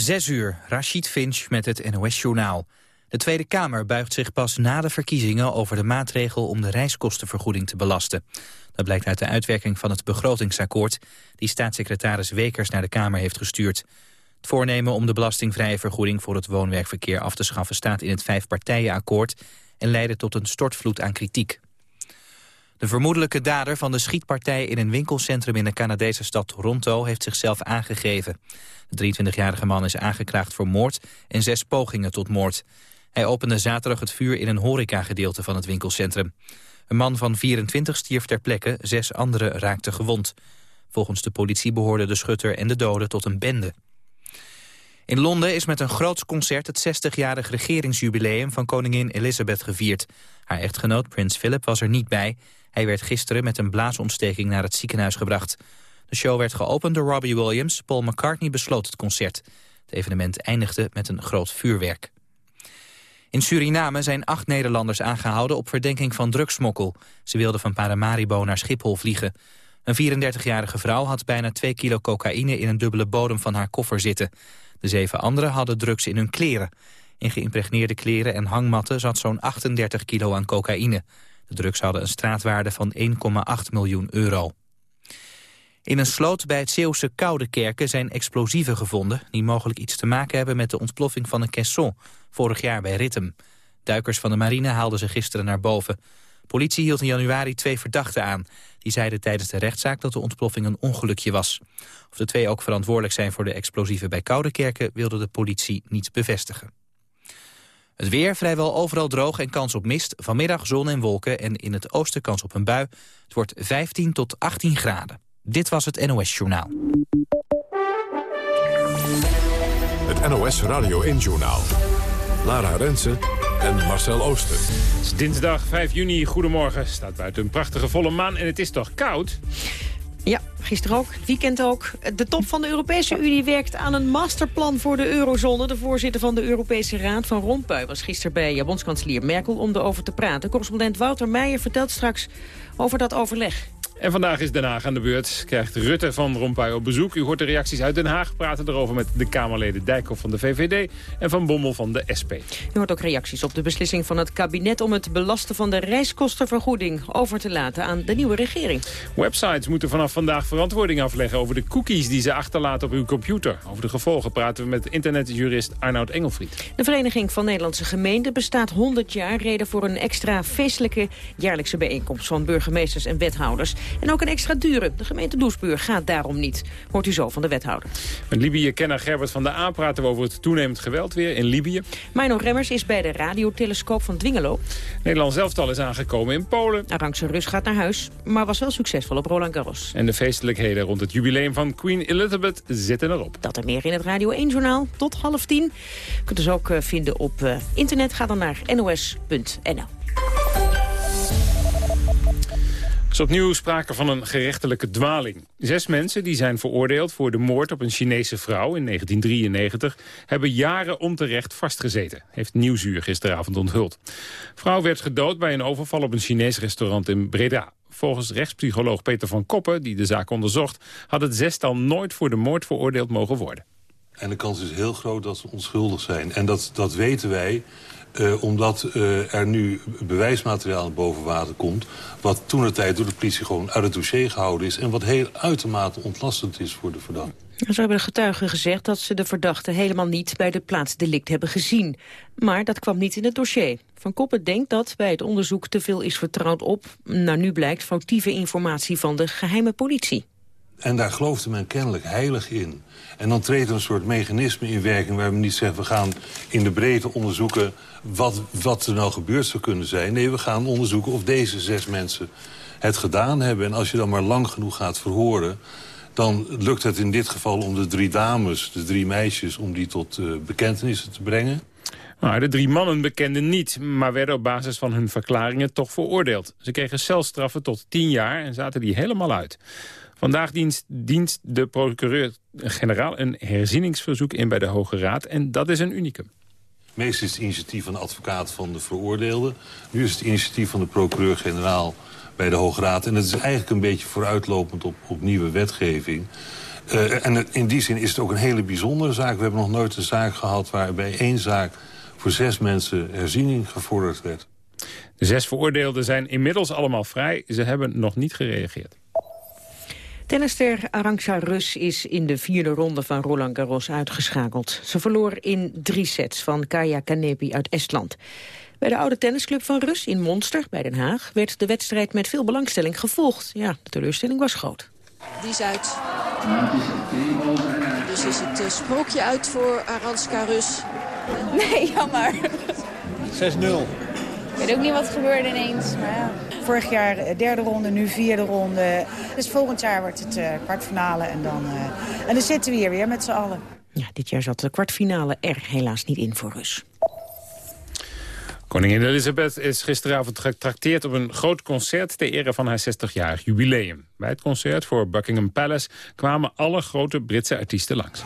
Zes uur, Rashid Finch met het NOS-journaal. De Tweede Kamer buigt zich pas na de verkiezingen over de maatregel om de reiskostenvergoeding te belasten. Dat blijkt uit de uitwerking van het begrotingsakkoord die staatssecretaris Wekers naar de Kamer heeft gestuurd. Het voornemen om de belastingvrije vergoeding voor het woonwerkverkeer af te schaffen staat in het vijfpartijenakkoord en leidde tot een stortvloed aan kritiek. De vermoedelijke dader van de schietpartij in een winkelcentrum in de Canadese stad Toronto heeft zichzelf aangegeven. De 23-jarige man is aangeklaagd voor moord en zes pogingen tot moord. Hij opende zaterdag het vuur in een horecagedeelte van het winkelcentrum. Een man van 24 stierf ter plekke, zes anderen raakten gewond. Volgens de politie behoorden de schutter en de doden tot een bende. In Londen is met een groot concert het 60-jarig regeringsjubileum van koningin Elizabeth gevierd. Haar echtgenoot Prins Philip was er niet bij. Hij werd gisteren met een blaasontsteking naar het ziekenhuis gebracht. De show werd geopend door Robbie Williams. Paul McCartney besloot het concert. Het evenement eindigde met een groot vuurwerk. In Suriname zijn acht Nederlanders aangehouden op verdenking van drugsmokkel. Ze wilden van Paramaribo naar Schiphol vliegen. Een 34-jarige vrouw had bijna 2 kilo cocaïne in een dubbele bodem van haar koffer zitten. De zeven anderen hadden drugs in hun kleren. In geïmpregneerde kleren en hangmatten zat zo'n 38 kilo aan cocaïne. De drugs hadden een straatwaarde van 1,8 miljoen euro. In een sloot bij het Zeeuwse Koudekerken zijn explosieven gevonden... die mogelijk iets te maken hebben met de ontploffing van een caisson... vorig jaar bij Rittem. Duikers van de marine haalden ze gisteren naar boven. Politie hield in januari twee verdachten aan. Die zeiden tijdens de rechtszaak dat de ontploffing een ongelukje was. Of de twee ook verantwoordelijk zijn voor de explosieven bij Koudekerken... wilde de politie niet bevestigen. Het weer vrijwel overal droog en kans op mist. Vanmiddag zon en wolken en in het oosten kans op een bui. Het wordt 15 tot 18 graden. Dit was het NOS Journaal. Het NOS Radio 1 Journaal. Lara Rensen en Marcel Ooster. Het is dinsdag 5 juni. Goedemorgen. Staat buiten een prachtige volle maan en het is toch koud? Ja, gisteren ook, weekend ook. De top van de Europese Unie werkt aan een masterplan voor de eurozone. De voorzitter van de Europese Raad van Rompuy was gisteren bij bondskanselier Merkel om erover te praten. Correspondent Wouter Meijer vertelt straks over dat overleg. En vandaag is Den Haag aan de beurt. Krijgt Rutte van Rompuy op bezoek. U hoort de reacties uit Den Haag. Praten erover met de Kamerleden Dijkhoff van de VVD en Van Bommel van de SP. U hoort ook reacties op de beslissing van het kabinet... om het belasten van de reiskostenvergoeding over te laten aan de nieuwe regering. Websites moeten vanaf vandaag verantwoording afleggen... over de cookies die ze achterlaten op uw computer. Over de gevolgen praten we met internetjurist Arnoud Engelfried. De Vereniging van Nederlandse Gemeenten bestaat 100 jaar... reden voor een extra feestelijke jaarlijkse bijeenkomst van burgemeesters en wethouders. En ook een extra dure. De gemeente Doesburg gaat daarom niet. Hoort u zo van de wethouder. Met Libië-kenner Gerbert van der A praten we over het toenemend geweld weer in Libië. Mino Remmers is bij de radiotelescoop van Dwingelo. Nederland zelftal is aangekomen in Polen. Arangse Rus gaat naar huis, maar was wel succesvol op Roland Garros. En de feestelijkheden rond het jubileum van Queen Elizabeth zitten erop. Dat er meer in het Radio 1-journaal tot half tien. U kunt dus ook eh, vinden op uh, internet. Ga dan naar nos.nl is opnieuw sprake van een gerechtelijke dwaling. Zes mensen die zijn veroordeeld voor de moord op een Chinese vrouw in 1993... hebben jaren onterecht vastgezeten, heeft Nieuwsuur gisteravond onthuld. vrouw werd gedood bij een overval op een Chinees restaurant in Breda. Volgens rechtspsycholoog Peter van Koppen, die de zaak onderzocht... had het zestal nooit voor de moord veroordeeld mogen worden. En de kans is heel groot dat ze onschuldig zijn. En dat, dat weten wij uh, omdat uh, er nu bewijsmateriaal boven water komt... wat toen de tijd door de politie gewoon uit het dossier gehouden is... en wat heel uitermate ontlastend is voor de verdachte. Zo hebben de getuigen gezegd dat ze de verdachte helemaal niet bij de plaatsdelict hebben gezien. Maar dat kwam niet in het dossier. Van Koppen denkt dat bij het onderzoek te veel is vertrouwd op... naar nu blijkt foutieve informatie van de geheime politie. En daar geloofde men kennelijk heilig in. En dan treedt er een soort mechanisme in werking... waar we niet zeggen, we gaan in de breedte onderzoeken... Wat, wat er nou gebeurd zou kunnen zijn. Nee, we gaan onderzoeken of deze zes mensen het gedaan hebben. En als je dan maar lang genoeg gaat verhoren... dan lukt het in dit geval om de drie dames, de drie meisjes... om die tot uh, bekentenissen te brengen. Nou, de drie mannen bekenden niet, maar werden op basis van hun verklaringen toch veroordeeld. Ze kregen celstraffen tot tien jaar en zaten die helemaal uit. Vandaag dient, dient de procureur-generaal een herzieningsverzoek in bij de Hoge Raad. En dat is een unicum. Meestal is het initiatief van de advocaat van de veroordeelde. Nu is het initiatief van de procureur-generaal bij de Hoge Raad. En het is eigenlijk een beetje vooruitlopend op, op nieuwe wetgeving. Uh, en in die zin is het ook een hele bijzondere zaak. We hebben nog nooit een zaak gehad waarbij één zaak voor zes mensen herziening gevorderd werd. De zes veroordeelden zijn inmiddels allemaal vrij. Ze hebben nog niet gereageerd. Tennister Arantxa Rus is in de vierde ronde van Roland Garros uitgeschakeld. Ze verloor in drie sets van Kaya Kanepi uit Estland. Bij de oude tennisclub van Rus in Monster, bij Den Haag... werd de wedstrijd met veel belangstelling gevolgd. Ja, de teleurstelling was groot. Die is uit. Dus is het uh, sprookje uit voor Aranska Rus. Nee, jammer. 6-0. Ik weet ook niet wat gebeurde ineens, maar ja. Vorig jaar eh, derde ronde, nu vierde ronde. Dus volgend jaar wordt het uh, kwartfinale en dan, uh, en dan zitten we hier weer met z'n allen. Ja, dit jaar zat de kwartfinale er helaas niet in voor Rus. Koningin Elizabeth is gisteravond getrakteerd op een groot concert... ter ere van haar 60-jarig jubileum. Bij het concert voor Buckingham Palace kwamen alle grote Britse artiesten langs.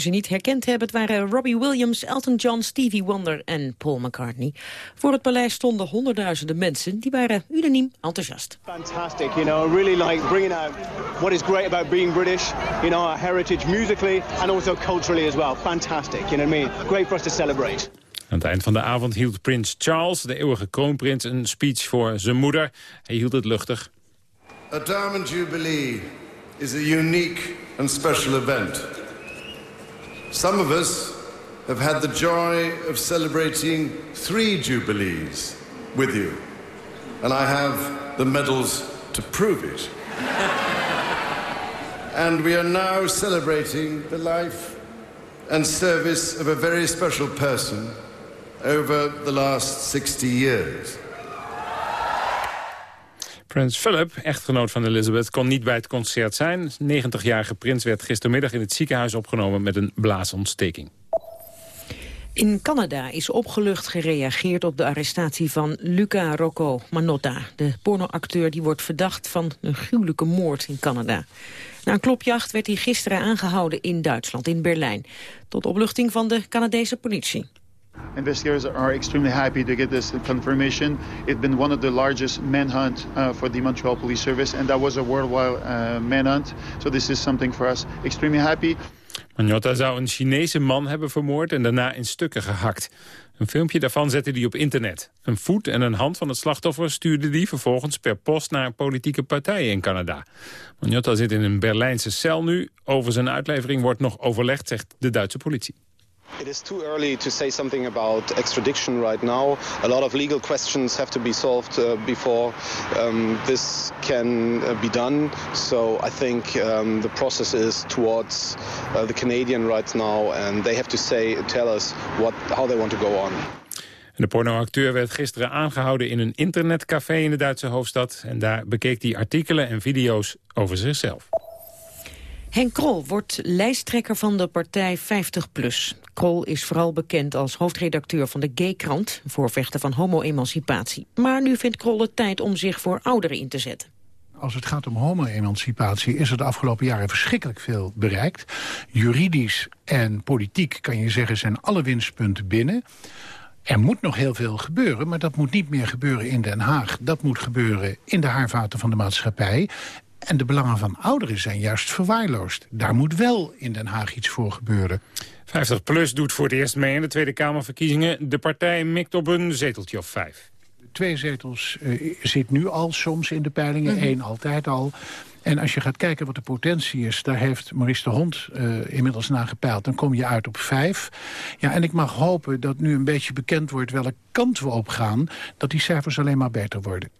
Ze niet herkend hebben. Het waren Robbie Williams, Elton John, Stevie Wonder en Paul McCartney. Voor het paleis stonden honderdduizenden mensen. Die waren unaniem enthousiast. Fantastic, you know, really like bringing out what is great about being British, you know, our heritage musically and also culturally as well. Fantastic, you know what I mean? Great for us to celebrate. Aan het eind van de avond hield prins Charles, de eeuwige kroonprins, een speech voor zijn moeder. Hij hield het luchtig. A Diamond Jubilee is a unique and special event. Some of us have had the joy of celebrating three Jubilees with you. And I have the medals to prove it. and we are now celebrating the life and service of a very special person over the last 60 years. Prins Philip, echtgenoot van Elizabeth, kon niet bij het concert zijn. 90-jarige prins werd gistermiddag in het ziekenhuis opgenomen met een blaasontsteking. In Canada is opgelucht gereageerd op de arrestatie van Luca Rocco Manotta. De pornoacteur die wordt verdacht van een gruwelijke moord in Canada. Na een klopjacht werd hij gisteren aangehouden in Duitsland, in Berlijn. Tot opluchting van de Canadese politie. Investigators are extremely happy to get this confirmation. It's been one of the largest manhunt uh, for the Montreal Police Service, and that was a worldwide uh, manhunt. So this is something for us extremely happy. Magnotta zou een Chinese man hebben vermoord en daarna in stukken gehakt. Een filmpje daarvan zette hij op internet. Een voet en een hand van het slachtoffer stuurde hij vervolgens per post naar politieke partijen in Canada. Magnotta zit in een Berlijnse cel nu. Over zijn uitlevering wordt nog overlegd, zegt de Duitse politie. It is too early to say something about extradition right now. A lot of legal questions have to be solved uh, before um, this can uh, be done. So I think um, the process is towards uh, the Canadian right now, and they have to say, tell us what, how they want to go on. De pornoacteur werd gisteren aangehouden in een internetcafé in de Duitse hoofdstad. En daar bekeek hij artikelen en video's over zichzelf. Henk Krol wordt lijsttrekker van de partij 50PLUS. Krol is vooral bekend als hoofdredacteur van de Gay-krant... voorvechter van homo-emancipatie. Maar nu vindt Krol het tijd om zich voor ouderen in te zetten. Als het gaat om homo-emancipatie is er de afgelopen jaren verschrikkelijk veel bereikt. Juridisch en politiek kan je zeggen zijn alle winstpunten binnen. Er moet nog heel veel gebeuren, maar dat moet niet meer gebeuren in Den Haag. Dat moet gebeuren in de haarvaten van de maatschappij. En de belangen van ouderen zijn juist verwaarloosd. Daar moet wel in Den Haag iets voor gebeuren. 50PLUS doet voor het eerst mee in de Tweede Kamerverkiezingen. De partij mikt op een zeteltje of vijf. Twee zetels uh, zit nu al soms in de peilingen, mm één altijd al. En als je gaat kijken wat de potentie is... daar heeft Maurice de Hond uh, inmiddels naar gepeild. Dan kom je uit op vijf. Ja, en ik mag hopen dat nu een beetje bekend wordt... welke kant we op gaan, dat die cijfers alleen maar beter worden.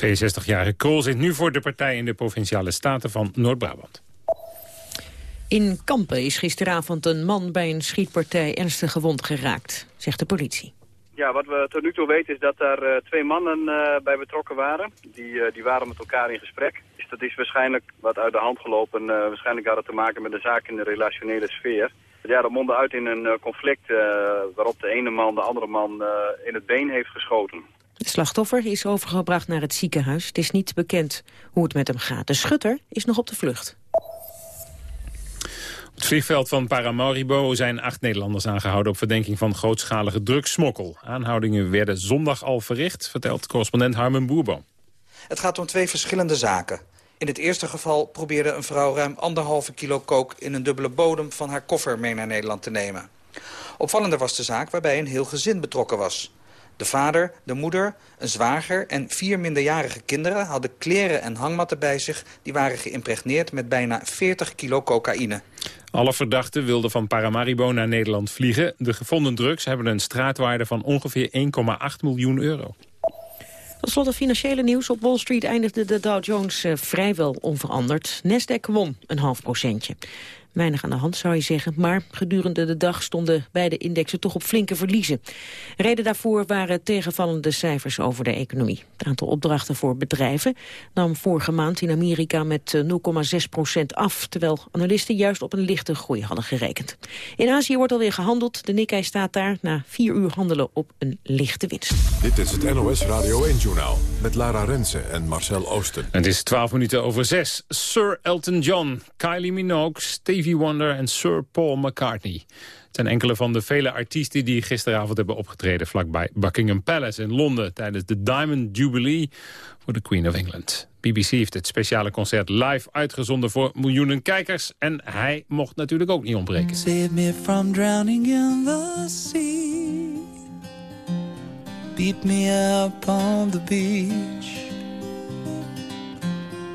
62-jarige Kool zit nu voor de partij in de Provinciale Staten van Noord-Brabant. In Kampen is gisteravond een man bij een schietpartij ernstig gewond geraakt, zegt de politie. Ja, wat we tot nu toe weten is dat daar uh, twee mannen uh, bij betrokken waren. Die, uh, die waren met elkaar in gesprek. Dus dat is waarschijnlijk wat uit de hand gelopen. waarschijnlijk had het te maken met een zaak in de relationele sfeer. Ja, dat mondde uit in een conflict waarop de ene man de andere man in het been heeft geschoten. De slachtoffer is overgebracht naar het ziekenhuis. Het is niet bekend hoe het met hem gaat. De schutter is nog op de vlucht. Op het vliegveld van Paramaribo zijn acht Nederlanders aangehouden... op verdenking van grootschalige drugssmokkel. Aanhoudingen werden zondag al verricht, vertelt correspondent Harmen Boerboom. Het gaat om twee verschillende zaken. In het eerste geval probeerde een vrouw ruim anderhalve kilo kook... in een dubbele bodem van haar koffer mee naar Nederland te nemen. Opvallender was de zaak waarbij een heel gezin betrokken was. De vader, de moeder, een zwager en vier minderjarige kinderen... hadden kleren en hangmatten bij zich. Die waren geïmpregneerd met bijna 40 kilo cocaïne. Alle verdachten wilden van Paramaribo naar Nederland vliegen. De gevonden drugs hebben een straatwaarde van ongeveer 1,8 miljoen euro. Tot slot het financiële nieuws. Op Wall Street eindigde de Dow Jones uh, vrijwel onveranderd. Nasdaq won een half procentje. Weinig aan de hand zou je zeggen, maar gedurende de dag stonden beide indexen toch op flinke verliezen. Reden daarvoor waren tegenvallende cijfers over de economie. Het aantal opdrachten voor bedrijven nam vorige maand in Amerika met 0,6 eh, procent af, terwijl analisten juist op een lichte groei hadden gerekend. In Azië wordt alweer gehandeld. De Nikkei staat daar na vier uur handelen op een lichte winst. Dit is het NOS Radio 1-journaal met Lara Rensen en Marcel Oosten. Het is 12 minuten over 6. Sir Elton John, Kylie Minogue, Steve Stevie Wonder en Sir Paul McCartney. Het zijn enkele van de vele artiesten die gisteravond hebben opgetreden... vlakbij Buckingham Palace in Londen tijdens de Diamond Jubilee voor de Queen of England. BBC heeft het speciale concert live uitgezonden voor miljoenen kijkers... en hij mocht natuurlijk ook niet ontbreken. Save me from drowning in the sea Beat me up on the beach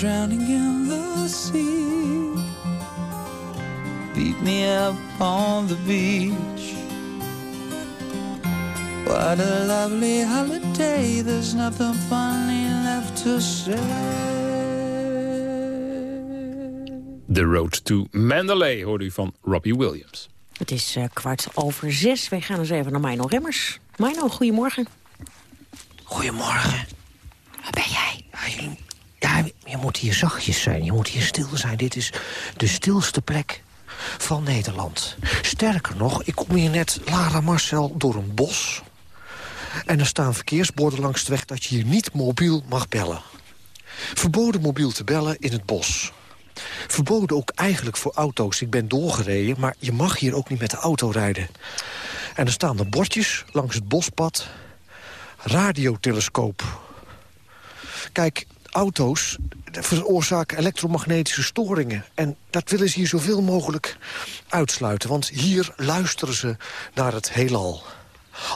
Drowning in the sea. Beat me up on the beach. What a lovely holiday, there's nothing funny left to say. The Road to Mandalay hoorde u van Robbie Williams. Het is uh, kwart over zes. Wij gaan eens even naar Mino Remmers. Mino, goedemorgen. Goedemorgen. Waar ben jij? Ja, je, moet hier zachtjes zijn. Je moet hier stil zijn. Dit is de stilste plek van Nederland. Sterker nog, ik kom hier net, Lara Marcel, door een bos. En er staan verkeersborden langs de weg dat je hier niet mobiel mag bellen. Verboden mobiel te bellen in het bos. Verboden ook eigenlijk voor auto's. Ik ben doorgereden, maar je mag hier ook niet met de auto rijden. En er staan er bordjes langs het bospad. Radiotelescoop. Kijk, auto's veroorzaken elektromagnetische storingen. En dat willen ze hier zoveel mogelijk uitsluiten. Want hier luisteren ze naar het heelal.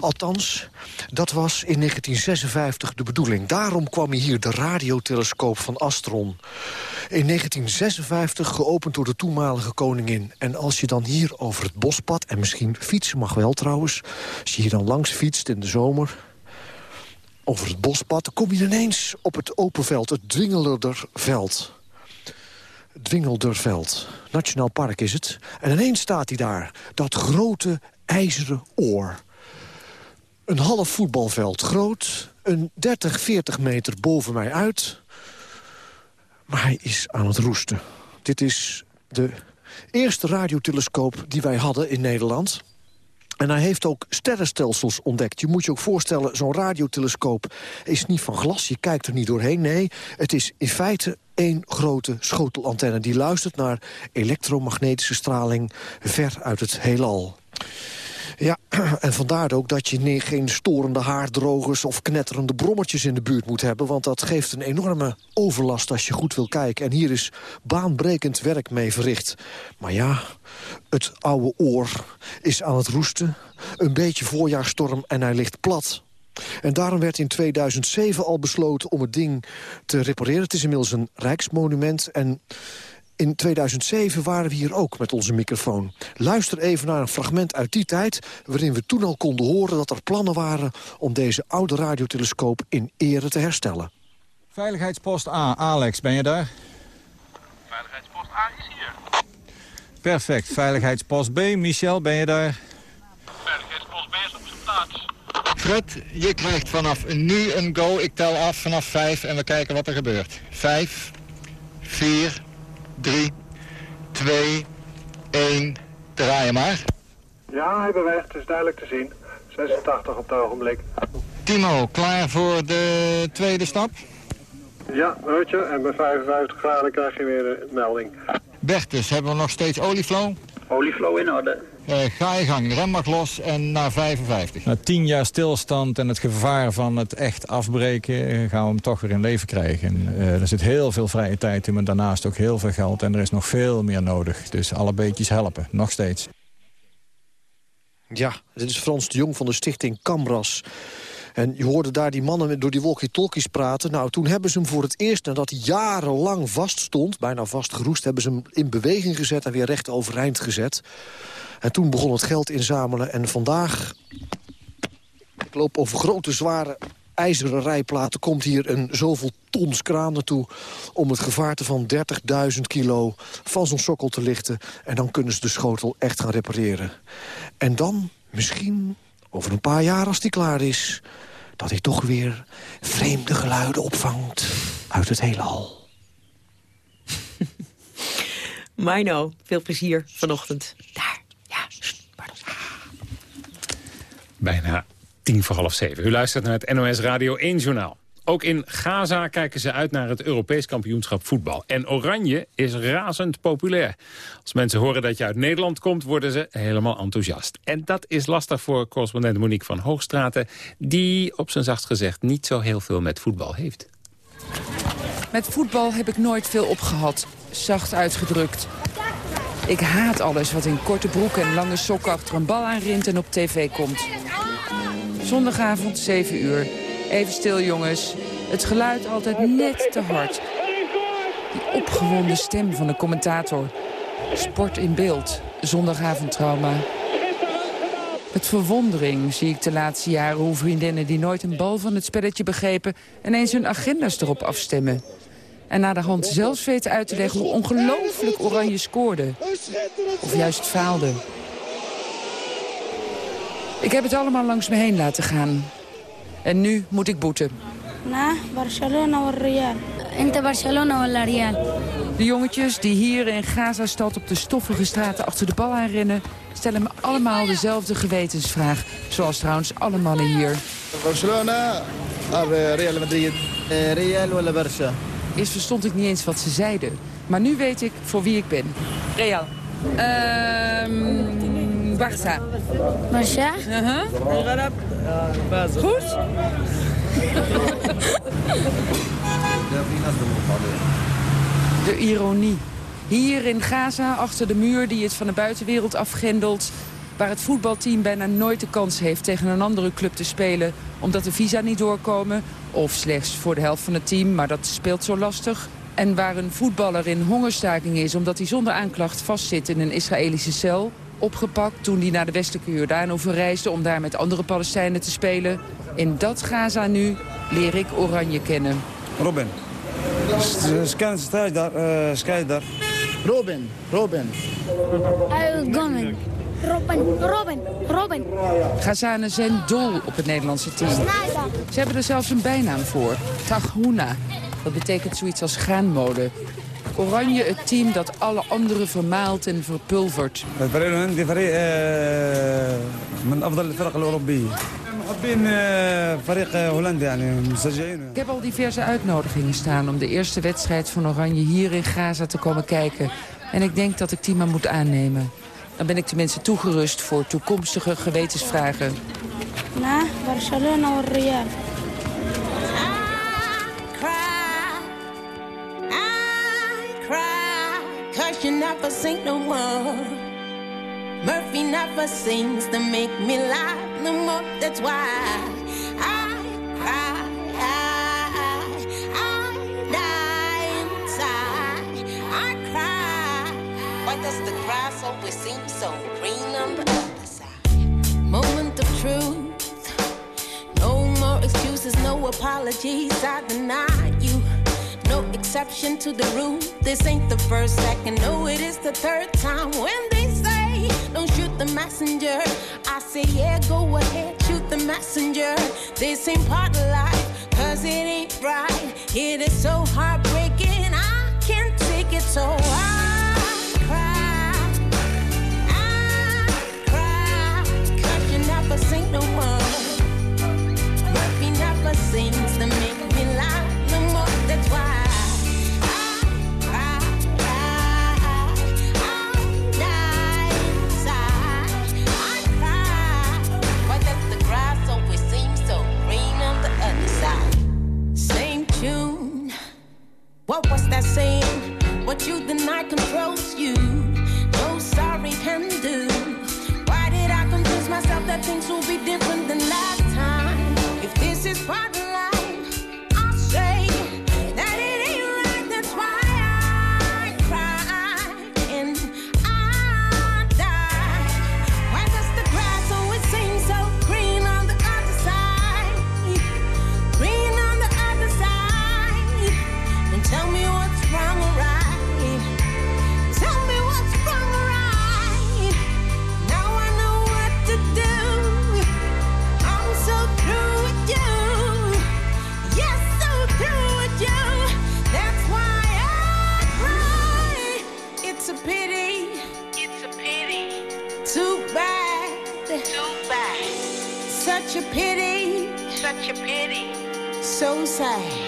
Althans, dat was in 1956 de bedoeling. Daarom kwam hier de radiotelescoop van Astron. In 1956 geopend door de toenmalige koningin. En als je dan hier over het bospad, en misschien fietsen mag wel trouwens... als je hier dan langs fietst in de zomer over het bospad... kom je ineens op het open veld, het Dwingelderveld. Dwingelderveld. Nationaal Park is het. En ineens staat hij daar, dat grote ijzeren oor. Een half voetbalveld groot, een 30, 40 meter boven mij uit. Maar hij is aan het roesten. Dit is de eerste radiotelescoop die wij hadden in Nederland... En hij heeft ook sterrenstelsels ontdekt. Je moet je ook voorstellen, zo'n radiotelescoop is niet van glas. Je kijkt er niet doorheen. Nee, het is in feite één grote schotelantenne... die luistert naar elektromagnetische straling ver uit het heelal. Ja, en vandaar ook dat je geen storende haardrogers... of knetterende brommertjes in de buurt moet hebben... want dat geeft een enorme overlast als je goed wil kijken. En hier is baanbrekend werk mee verricht. Maar ja, het oude oor is aan het roesten. Een beetje voorjaarstorm en hij ligt plat. En daarom werd in 2007 al besloten om het ding te repareren. Het is inmiddels een rijksmonument en in 2007 waren we hier ook met onze microfoon. Luister even naar een fragment uit die tijd... waarin we toen al konden horen dat er plannen waren... om deze oude radiotelescoop in ere te herstellen. Veiligheidspost A, Alex, ben je daar? Veiligheidspost A is hier. Perfect. Veiligheidspost B, Michel, ben je daar? Veiligheidspost B is op zijn plaats. Fred, je krijgt vanaf nu een go. Ik tel af vanaf 5 en we kijken wat er gebeurt. 5, 4, 3, 2, 1, draaien maar. Ja, hij beweegt, het is duidelijk te zien. 86 op het ogenblik. Timo, klaar voor de tweede stap? Ja, weet je, en bij 55 graden krijg je weer een melding. Bertus, hebben we nog steeds olieflow? Olieflow in orde. Uh, ga je gang, rem mag los en naar 55. Na tien jaar stilstand en het gevaar van het echt afbreken... Eh, gaan we hem toch weer in leven krijgen. Uh, er zit heel veel vrije tijd in, maar daarnaast ook heel veel geld. En er is nog veel meer nodig. Dus alle beetjes helpen, nog steeds. Ja, dit is Frans de Jong van de stichting Cambras. En je hoorde daar die mannen door die walkie-talkies praten. Nou, toen hebben ze hem voor het eerst, nadat hij jarenlang vaststond... bijna vastgeroest, hebben ze hem in beweging gezet... en weer recht overeind gezet. En toen begon het geld inzamelen. En vandaag, ik loop over grote, zware ijzeren rijplaten... komt hier een zoveel tons kraan naartoe... om het gevaarte van 30.000 kilo van zo'n sokkel te lichten. En dan kunnen ze de schotel echt gaan repareren. En dan, misschien, over een paar jaar als die klaar is... dat hij toch weer vreemde geluiden opvangt uit het heelal. Mino, veel plezier vanochtend. Daar. Bijna tien voor half zeven. U luistert naar het NOS Radio 1 Journaal. Ook in Gaza kijken ze uit naar het Europees kampioenschap voetbal. En Oranje is razend populair. Als mensen horen dat je uit Nederland komt, worden ze helemaal enthousiast. En dat is lastig voor correspondent Monique van Hoogstraten... die op zijn zachtst gezegd niet zo heel veel met voetbal heeft. Met voetbal heb ik nooit veel opgehad, zacht uitgedrukt. Ik haat alles wat in korte broek en lange sokken achter een bal aanrint en op tv komt. Zondagavond, 7 uur. Even stil, jongens. Het geluid altijd net te hard. Die opgewonden stem van de commentator. Sport in beeld. Zondagavondtrauma. Met verwondering zie ik de laatste jaren hoe vriendinnen die nooit een bal van het spelletje begrepen... ineens hun agenda's erop afstemmen. En na de hand zelfs weten uit te leggen hoe ongelooflijk Oranje scoorde. Of juist faalde. Ik heb het allemaal langs me heen laten gaan. En nu moet ik boeten. Na Barcelona of Real. Entre Barcelona o Real. De jongetjes die hier in Gaza-stad op de stoffige straten achter de bal aanrennen... stellen me allemaal dezelfde gewetensvraag. Zoals trouwens alle mannen hier. Barcelona of Real Madrid? Real of Barça? Eerst verstond ik niet eens wat ze zeiden. Maar nu weet ik voor wie ik ben. Real. Ehm Barça. Barça? Uh-huh. Goed? De ironie. Hier in Gaza, achter de muur die het van de buitenwereld afgrendelt... waar het voetbalteam bijna nooit de kans heeft tegen een andere club te spelen... omdat de visa niet doorkomen, of slechts voor de helft van het team... maar dat speelt zo lastig. En waar een voetballer in hongerstaking is omdat hij zonder aanklacht vastzit in een Israëlische cel... opgepakt toen hij naar de westelijke Jordaan overreisde om daar met andere Palestijnen te spelen. In dat Gaza nu leer ik Oranje kennen. Robin. Scan daar, uh, daar. Robin, Robin. Coming. Robin, Robin, Robin. Gazanen zijn dol op het Nederlandse team. Ze hebben er zelfs een bijnaam voor. Taghuna. Dat betekent zoiets als graanmolen. Oranje het team dat alle anderen vermaalt en verpulvert. Ik heb al diverse uitnodigingen staan om de eerste wedstrijd van Oranje hier in Gaza te komen kijken. En ik denk dat ik die maar moet aannemen. Dan ben ik tenminste toegerust voor toekomstige gewetensvragen. Na Barcelona of Real. Never sing no more. Murphy never sings to make me laugh no more. That's why I cry. I, I die inside. I cry. Why does the grass always seem so green on the other side? Moment of truth. No more excuses, no apologies. I deny no exception to the rule. This ain't the first, second, no, it is the third time when they say, don't shoot the messenger. I say, yeah, go ahead, shoot the messenger. This ain't part of life, cause it ain't right. It is so heartbreaking, I can't take it so I cry. I cry, cause you never. Murphy never sings to What was that saying? What you deny controls you. No sorry can do. Why did I convince myself that things will be different than last time? If this is part So sad.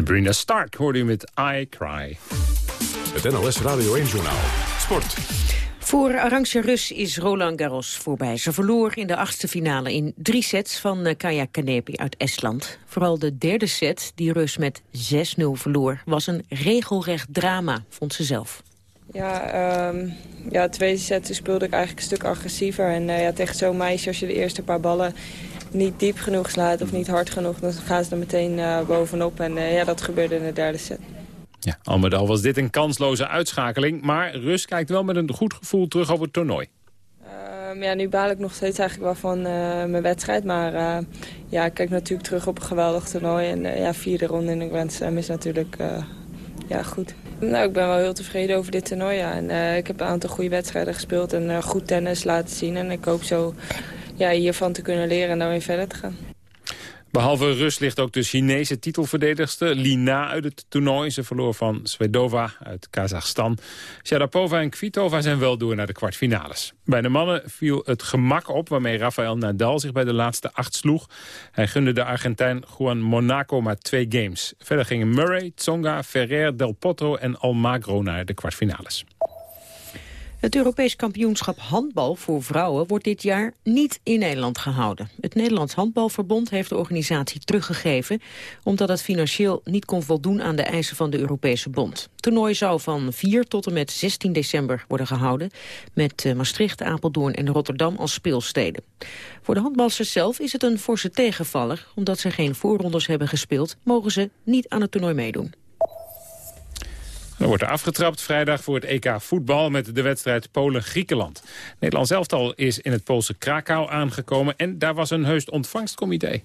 Sabrina Stark hoorde u met I Cry. Het NOS Radio 1-journaal. Sport. Voor Arantxa Rus is Roland Garros voorbij. Ze verloor in de achtste finale in drie sets van eh, Kaya Kanepi uit Estland. Vooral de derde set, die Rus met 6-0 verloor, was een regelrecht drama, vond ze zelf. Ja, ehm ja, de tweede set speelde ik eigenlijk een stuk agressiever. En eh, ja, tegen zo'n meisje, als je de eerste paar ballen niet diep genoeg slaat of niet hard genoeg... dan gaan ze er meteen eh, bovenop. En eh, ja, dat gebeurde in de derde set. Ja, al met al was dit een kansloze uitschakeling. Maar Rus kijkt wel met een goed gevoel terug over het toernooi. Ehm, ja, nu baal ik nog steeds eigenlijk wel van eh, mijn wedstrijd. Maar ja, ik kijk natuurlijk terug op een geweldig toernooi. En ja, vierde ronde in de Grand Slam is natuurlijk ja, goed. Nou, ik ben wel heel tevreden over dit toernooi. Ja. En, ik heb een aantal goede wedstrijden gespeeld en goed tennis laten zien. En ik hoop zo ja, hiervan te kunnen leren en dan weer verder te gaan. Behalve Rus ligt ook de Chinese titelverdedigster Lina uit het toernooi. Ze verloor van Svedova uit Kazachstan. Sharapova en Kvitova zijn wel door naar de kwartfinales. Bij de mannen viel het gemak op waarmee Rafael Nadal zich bij de laatste acht sloeg. Hij gunde de Argentijn Juan Monaco maar twee games. Verder gingen Murray, Tsonga, Ferrer, Del Potro en Almagro naar de kwartfinales. Het Europees kampioenschap handbal voor vrouwen wordt dit jaar niet in Nederland gehouden. Het Nederlands Handbalverbond heeft de organisatie teruggegeven... omdat het financieel niet kon voldoen aan de eisen van de Europese bond. Het toernooi zou van 4 tot en met 16 december worden gehouden... met eh, Maastricht, Apeldoorn en Rotterdam als speelsteden. Voor de handbalsters zelf is het een forse tegenvaller. Omdat ze geen voorrondes hebben gespeeld, mogen ze niet aan het toernooi meedoen. Er wordt er afgetrapt vrijdag voor het EK voetbal met de wedstrijd Polen-Griekenland. Nederlands elftal is in het Poolse Krakau aangekomen en daar was een heus ontvangstcomité.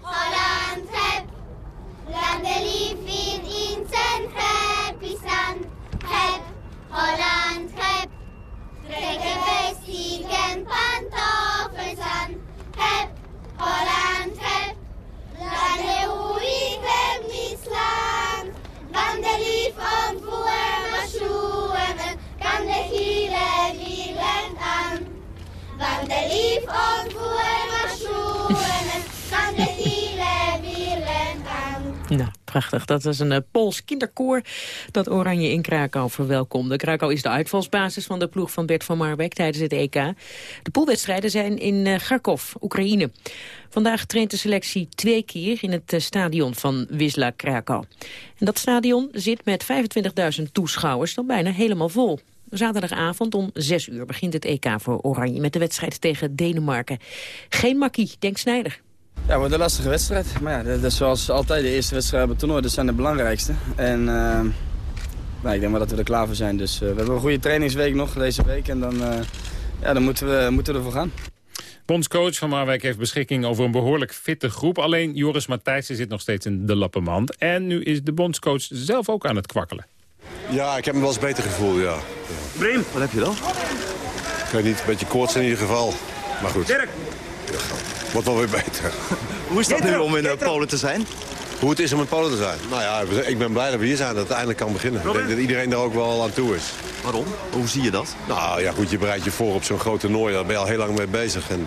Holland heb, landen lief in zijn happy Heb, Holland heb, trekken vestigen pantoffels aan. Heb, Holland heb, landen hoe ik heb misland. Landen lief ontvoeren maar schoenen, kan de hele wereld aan. Landen lief ontvoeren maar schoenen, kan de hele wereld aan. Nou, prachtig. Dat is een eh, Pools kinderkoor dat Oranje in Krakau verwelkomde. Krakau is de uitvalsbasis van de ploeg van Bert van Marwijk tijdens het EK. De poolwedstrijden zijn in eh, Kharkov, Oekraïne. Vandaag traint de selectie twee keer in het eh, stadion van Wisla Krakau. En dat stadion zit met 25.000 toeschouwers dan bijna helemaal vol. Zaterdagavond om 6 uur begint het EK voor Oranje... met de wedstrijd tegen Denemarken. Geen makkie, denkt Snijder. Ja, het wordt een lastige wedstrijd. Maar ja, dat is zoals altijd de eerste wedstrijd op het toernooi. Dat zijn de belangrijkste. En uh, nou, ik denk maar dat we er klaar voor zijn. Dus uh, we hebben een goede trainingsweek nog deze week. En dan, uh, ja, dan moeten, we, moeten we ervoor gaan. Bondscoach van Marwijk heeft beschikking over een behoorlijk fitte groep. Alleen Joris Matthijssen zit nog steeds in de lappenmand. En nu is de bondscoach zelf ook aan het kwakkelen. Ja, ik heb me wel eens beter gevoeld, ja. Brim, wat heb je dan? Ik weet niet, een beetje koorts in ieder geval. Maar goed. Dirk! Wordt wel weer beter. Hoe is dat nu om in Polen te zijn? Hoe het is om in Polen te zijn? Nou ja, ik ben blij dat we hier zijn, dat het eindelijk kan beginnen. Ik denk dat iedereen daar ook wel aan toe is. Waarom? Hoe zie je dat? Nou ja, goed, je bereidt je voor op zo'n groot toernooi. Daar ben je al heel lang mee bezig. En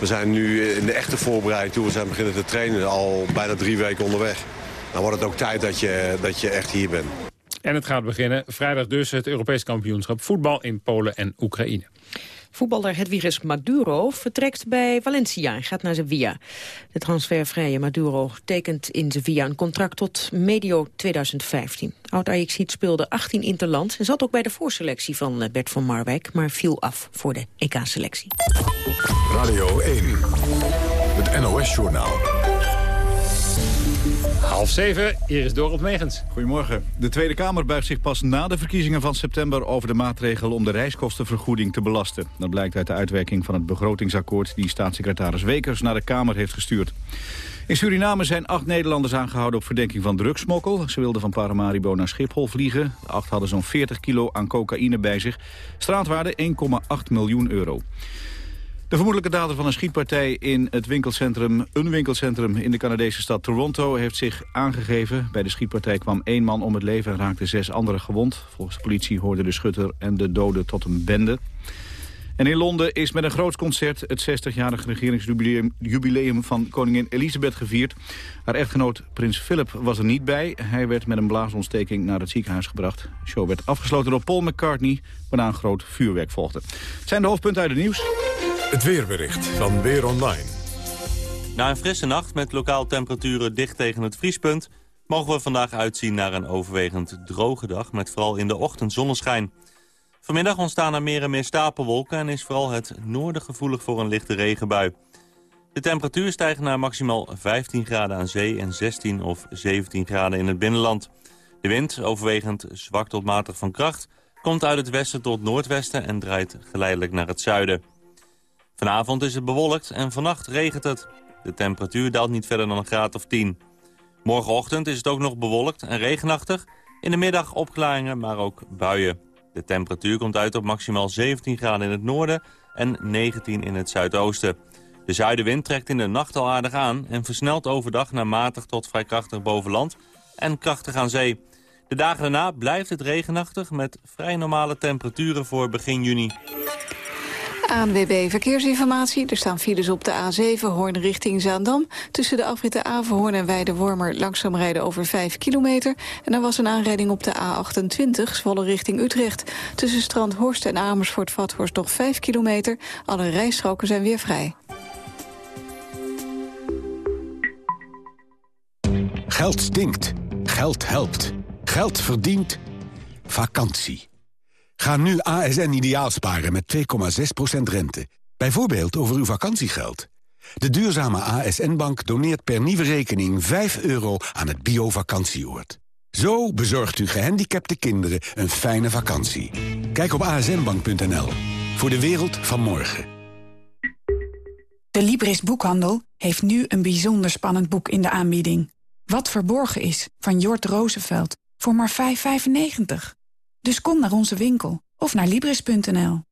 we zijn nu in de echte voorbereiding, toen we zijn beginnen te trainen, al bijna drie weken onderweg. Dan wordt het ook tijd dat je, dat je echt hier bent. En het gaat beginnen. Vrijdag dus het Europees kampioenschap voetbal in Polen en Oekraïne. Voetballer Hedwiges Maduro vertrekt bij Valencia en gaat naar Sevilla. De transfervrije Maduro tekent in Sevilla een contract tot medio 2015. Oud-Ajaxiet speelde 18 interland en zat ook bij de voorselectie van Bert van Marwijk... maar viel af voor de EK-selectie. Radio 1, het NOS-journaal. Half zeven, hier is Dorot Megens. Goedemorgen. De Tweede Kamer buigt zich pas na de verkiezingen van september... over de maatregel om de reiskostenvergoeding te belasten. Dat blijkt uit de uitwerking van het begrotingsakkoord... die staatssecretaris Wekers naar de Kamer heeft gestuurd. In Suriname zijn acht Nederlanders aangehouden op verdenking van drugsmokkel. Ze wilden van Paramaribo naar Schiphol vliegen. De acht hadden zo'n 40 kilo aan cocaïne bij zich. Straatwaarde 1,8 miljoen euro. De vermoedelijke dader van een schietpartij in het winkelcentrum, een winkelcentrum in de Canadese stad Toronto heeft zich aangegeven. Bij de schietpartij kwam één man om het leven en raakte zes anderen gewond. Volgens de politie hoorden de schutter en de doden tot een bende. En in Londen is met een groot concert het 60-jarig regeringsjubileum van koningin Elisabeth gevierd. Haar echtgenoot prins Philip was er niet bij. Hij werd met een blaasontsteking naar het ziekenhuis gebracht. De show werd afgesloten door Paul McCartney, waarna een groot vuurwerk volgde. Het zijn de hoofdpunten uit het nieuws. Het weerbericht van Weer Online. Na een frisse nacht met lokaal temperaturen dicht tegen het vriespunt... mogen we vandaag uitzien naar een overwegend droge dag... met vooral in de ochtend zonneschijn. Vanmiddag ontstaan er meer en meer stapelwolken... en is vooral het noorden gevoelig voor een lichte regenbui. De temperatuur stijgt naar maximaal 15 graden aan zee... en 16 of 17 graden in het binnenland. De wind, overwegend zwak tot matig van kracht... komt uit het westen tot noordwesten en draait geleidelijk naar het zuiden. Vanavond is het bewolkt en vannacht regent het. De temperatuur daalt niet verder dan een graad of 10. Morgenochtend is het ook nog bewolkt en regenachtig. In de middag opklaringen, maar ook buien. De temperatuur komt uit op maximaal 17 graden in het noorden en 19 in het zuidoosten. De zuidenwind trekt in de nacht al aardig aan... en versnelt overdag naar matig tot vrij krachtig boven land en krachtig aan zee. De dagen daarna blijft het regenachtig met vrij normale temperaturen voor begin juni. ANWB Verkeersinformatie. Er staan files op de A7 Hoorn richting Zaandam. Tussen de afritten Averhoorn en Weidewormer langzaam rijden over 5 kilometer. En er was een aanrijding op de A28 Zwolle richting Utrecht. Tussen Strandhorst en Amersfoort-Vathorst nog 5 kilometer. Alle rijstroken zijn weer vrij. Geld stinkt. Geld helpt. Geld verdient. Vakantie. Ga nu ASN ideaal sparen met 2,6% rente. Bijvoorbeeld over uw vakantiegeld. De duurzame ASN-bank doneert per nieuwe rekening 5 euro aan het bio-vakantieoord. Zo bezorgt u gehandicapte kinderen een fijne vakantie. Kijk op asnbank.nl. Voor de wereld van morgen. De Libris Boekhandel heeft nu een bijzonder spannend boek in de aanbieding. Wat verborgen is, van Jort Roosevelt, voor maar 5,95. Dus kom naar onze winkel of naar Libris.nl.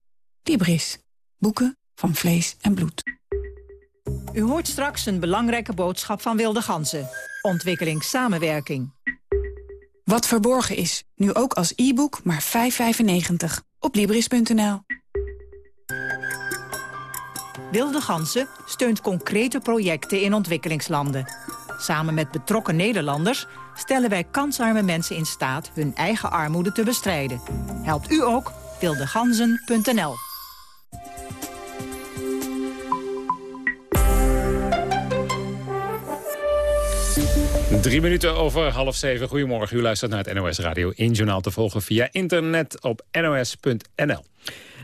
Libris. Boeken van vlees en bloed. U hoort straks een belangrijke boodschap van Wilde Ganzen. Ontwikkelingssamenwerking. Wat verborgen is, nu ook als e-book maar 5,95. Op Libris.nl. Wilde Ganzen steunt concrete projecten in ontwikkelingslanden. Samen met betrokken Nederlanders stellen wij kansarme mensen in staat hun eigen armoede te bestrijden. Helpt u ook? wildeganzen.nl Drie minuten over half zeven. Goedemorgen, u luistert naar het NOS Radio 1 Journaal te volgen via internet op nos.nl.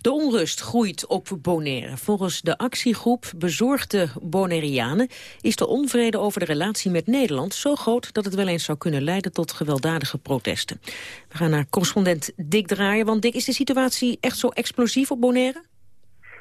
De onrust groeit op Bonaire. Volgens de actiegroep Bezorgde Bonaireanen is de onvrede over de relatie met Nederland zo groot dat het wel eens zou kunnen leiden tot gewelddadige protesten. We gaan naar correspondent Dick draaien, want Dick, is de situatie echt zo explosief op Bonaire?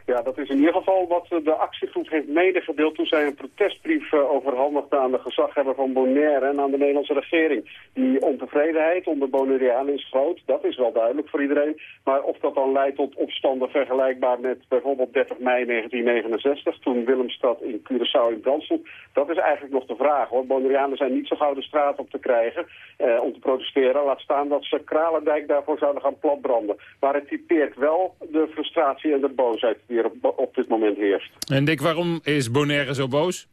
Ja, dat is in ieder geval wat de actiegroep heeft medegedeeld toen zij een protestbrief uh, overhandigde aan de gezaghebber van Bonaire en aan de Nederlandse regering. Die ontevredenheid onder Bonaireanen is groot, dat is wel duidelijk voor iedereen. Maar of dat dan leidt tot opstanden vergelijkbaar met bijvoorbeeld 30 mei 1969, toen Willemstad in Curaçao in brand stond, dat is eigenlijk nog de vraag hoor. Bonaireanen zijn niet zo gauw de straat op te krijgen eh, om te protesteren. Laat staan dat ze Kralendijk daarvoor zouden gaan platbranden. Maar het typeert wel de frustratie en de boosheid die op, op dit moment heerst. En Dick, waarom is Bonaire zo boos?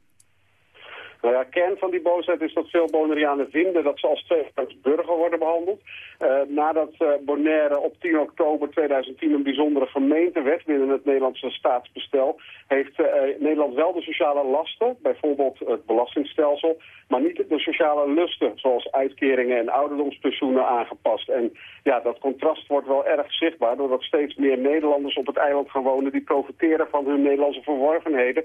Nou ja, kern van die boosheid is dat veel Bonaireanen vinden dat ze als burger worden behandeld. Uh, nadat uh, Bonaire op 10 oktober 2010 een bijzondere gemeente werd binnen het Nederlandse staatsbestel, heeft uh, Nederland wel de sociale lasten, bijvoorbeeld het belastingstelsel, maar niet de sociale lusten, zoals uitkeringen en ouderdomspensioenen aangepast. En ja, dat contrast wordt wel erg zichtbaar, doordat steeds meer Nederlanders op het eiland gaan wonen die profiteren van hun Nederlandse verworvenheden,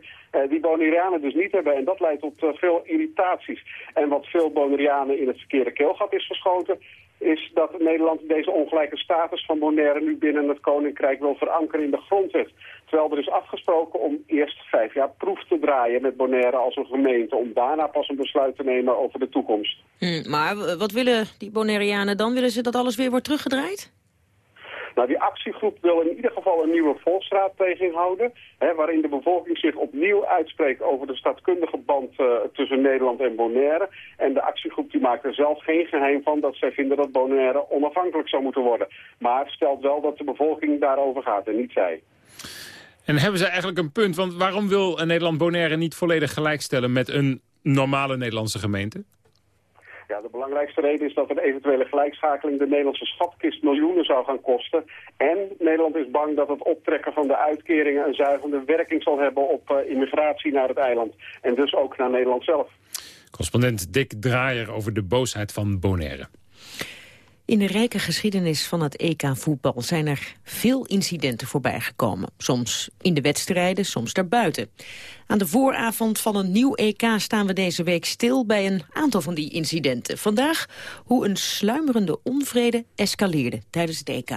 die Bonaireanen dus niet hebben. En dat leidt tot veel irritaties. En wat veel Bonaireanen in het verkeerde keelgat is geschoten, is dat Nederland deze ongelijke status van Bonaire nu binnen het Koninkrijk wil verankeren in de grondwet. Terwijl er is afgesproken om eerst vijf jaar proef te draaien met Bonaire als een gemeente, om daarna pas een besluit te nemen over de toekomst. Hm, maar wat willen die Bonaireanen dan? Willen ze dat alles weer wordt teruggedraaid? Nou, die actiegroep wil in ieder geval een nieuwe volksraadpleging houden... Hè, waarin de bevolking zich opnieuw uitspreekt over de staatkundige band uh, tussen Nederland en Bonaire. En de actiegroep die maakt er zelf geen geheim van dat zij vinden dat Bonaire onafhankelijk zou moeten worden. Maar stelt wel dat de bevolking daarover gaat en niet zij. En hebben ze eigenlijk een punt? Want waarom wil Nederland Bonaire niet volledig gelijkstellen met een normale Nederlandse gemeente? Ja, de belangrijkste reden is dat een eventuele gelijkschakeling de Nederlandse schatkist miljoenen zou gaan kosten. En Nederland is bang dat het optrekken van de uitkeringen een zuigende werking zal hebben op uh, immigratie naar het eiland. En dus ook naar Nederland zelf. Correspondent Dick Draaier over de boosheid van Bonaire. In de rijke geschiedenis van het EK-voetbal zijn er veel incidenten voorbijgekomen. Soms in de wedstrijden, soms daarbuiten. Aan de vooravond van een nieuw EK staan we deze week stil bij een aantal van die incidenten. Vandaag hoe een sluimerende onvrede escaleerde tijdens het EK.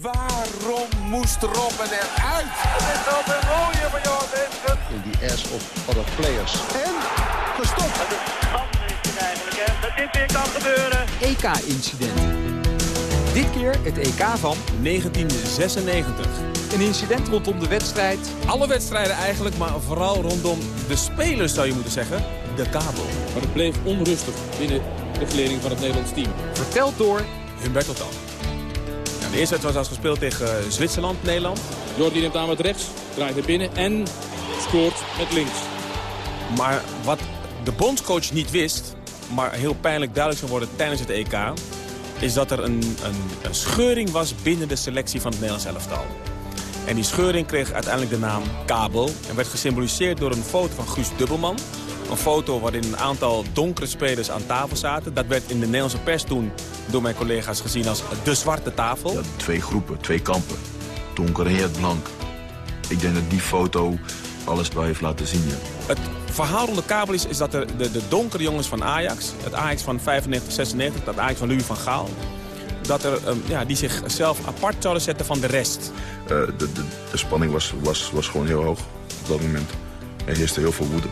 Waarom moest Robben eruit? Het is wel een mooie van jou, Vincent. In die ass of other players. En gestopt dit weer kan gebeuren. EK-incident. Dit keer het EK van 1996. Een incident rondom de wedstrijd. Alle wedstrijden eigenlijk, maar vooral rondom de spelers zou je moeten zeggen. De kabel. Maar het bleef onrustig binnen de geleding van het Nederlands team. Verteld door Humberto Tan. De eerste wedstrijd was gespeeld tegen Zwitserland, Nederland. Jordi neemt aan met rechts, draait naar binnen en scoort met links. Maar wat de bondscoach niet wist, maar heel pijnlijk duidelijk zou worden tijdens het EK... is dat er een, een, scheuring was binnen de selectie van het Nederlands elftal. En die scheuring kreeg uiteindelijk de naam Kabel... en werd gesymboliseerd door een foto van Guus Dubbelman. Een foto waarin een aantal donkere spelers aan tafel zaten. Dat werd in de Nederlandse pers toen door mijn collega's gezien als de zwarte tafel. Twee groepen, twee kampen. Donker en het blank. Ik denk dat die foto alles wel heeft laten zien. Ja. Het verhaal rond de kabel is, is dat er de, de donkere jongens van Ajax... het Ajax van 95, 96, dat Ajax van Louis van Gaal... Dat er, um, ja, die zichzelf apart zouden zetten van de rest. Uh, de, de, de, spanning was, was, was gewoon heel hoog op dat moment. Er heerste heel veel woede.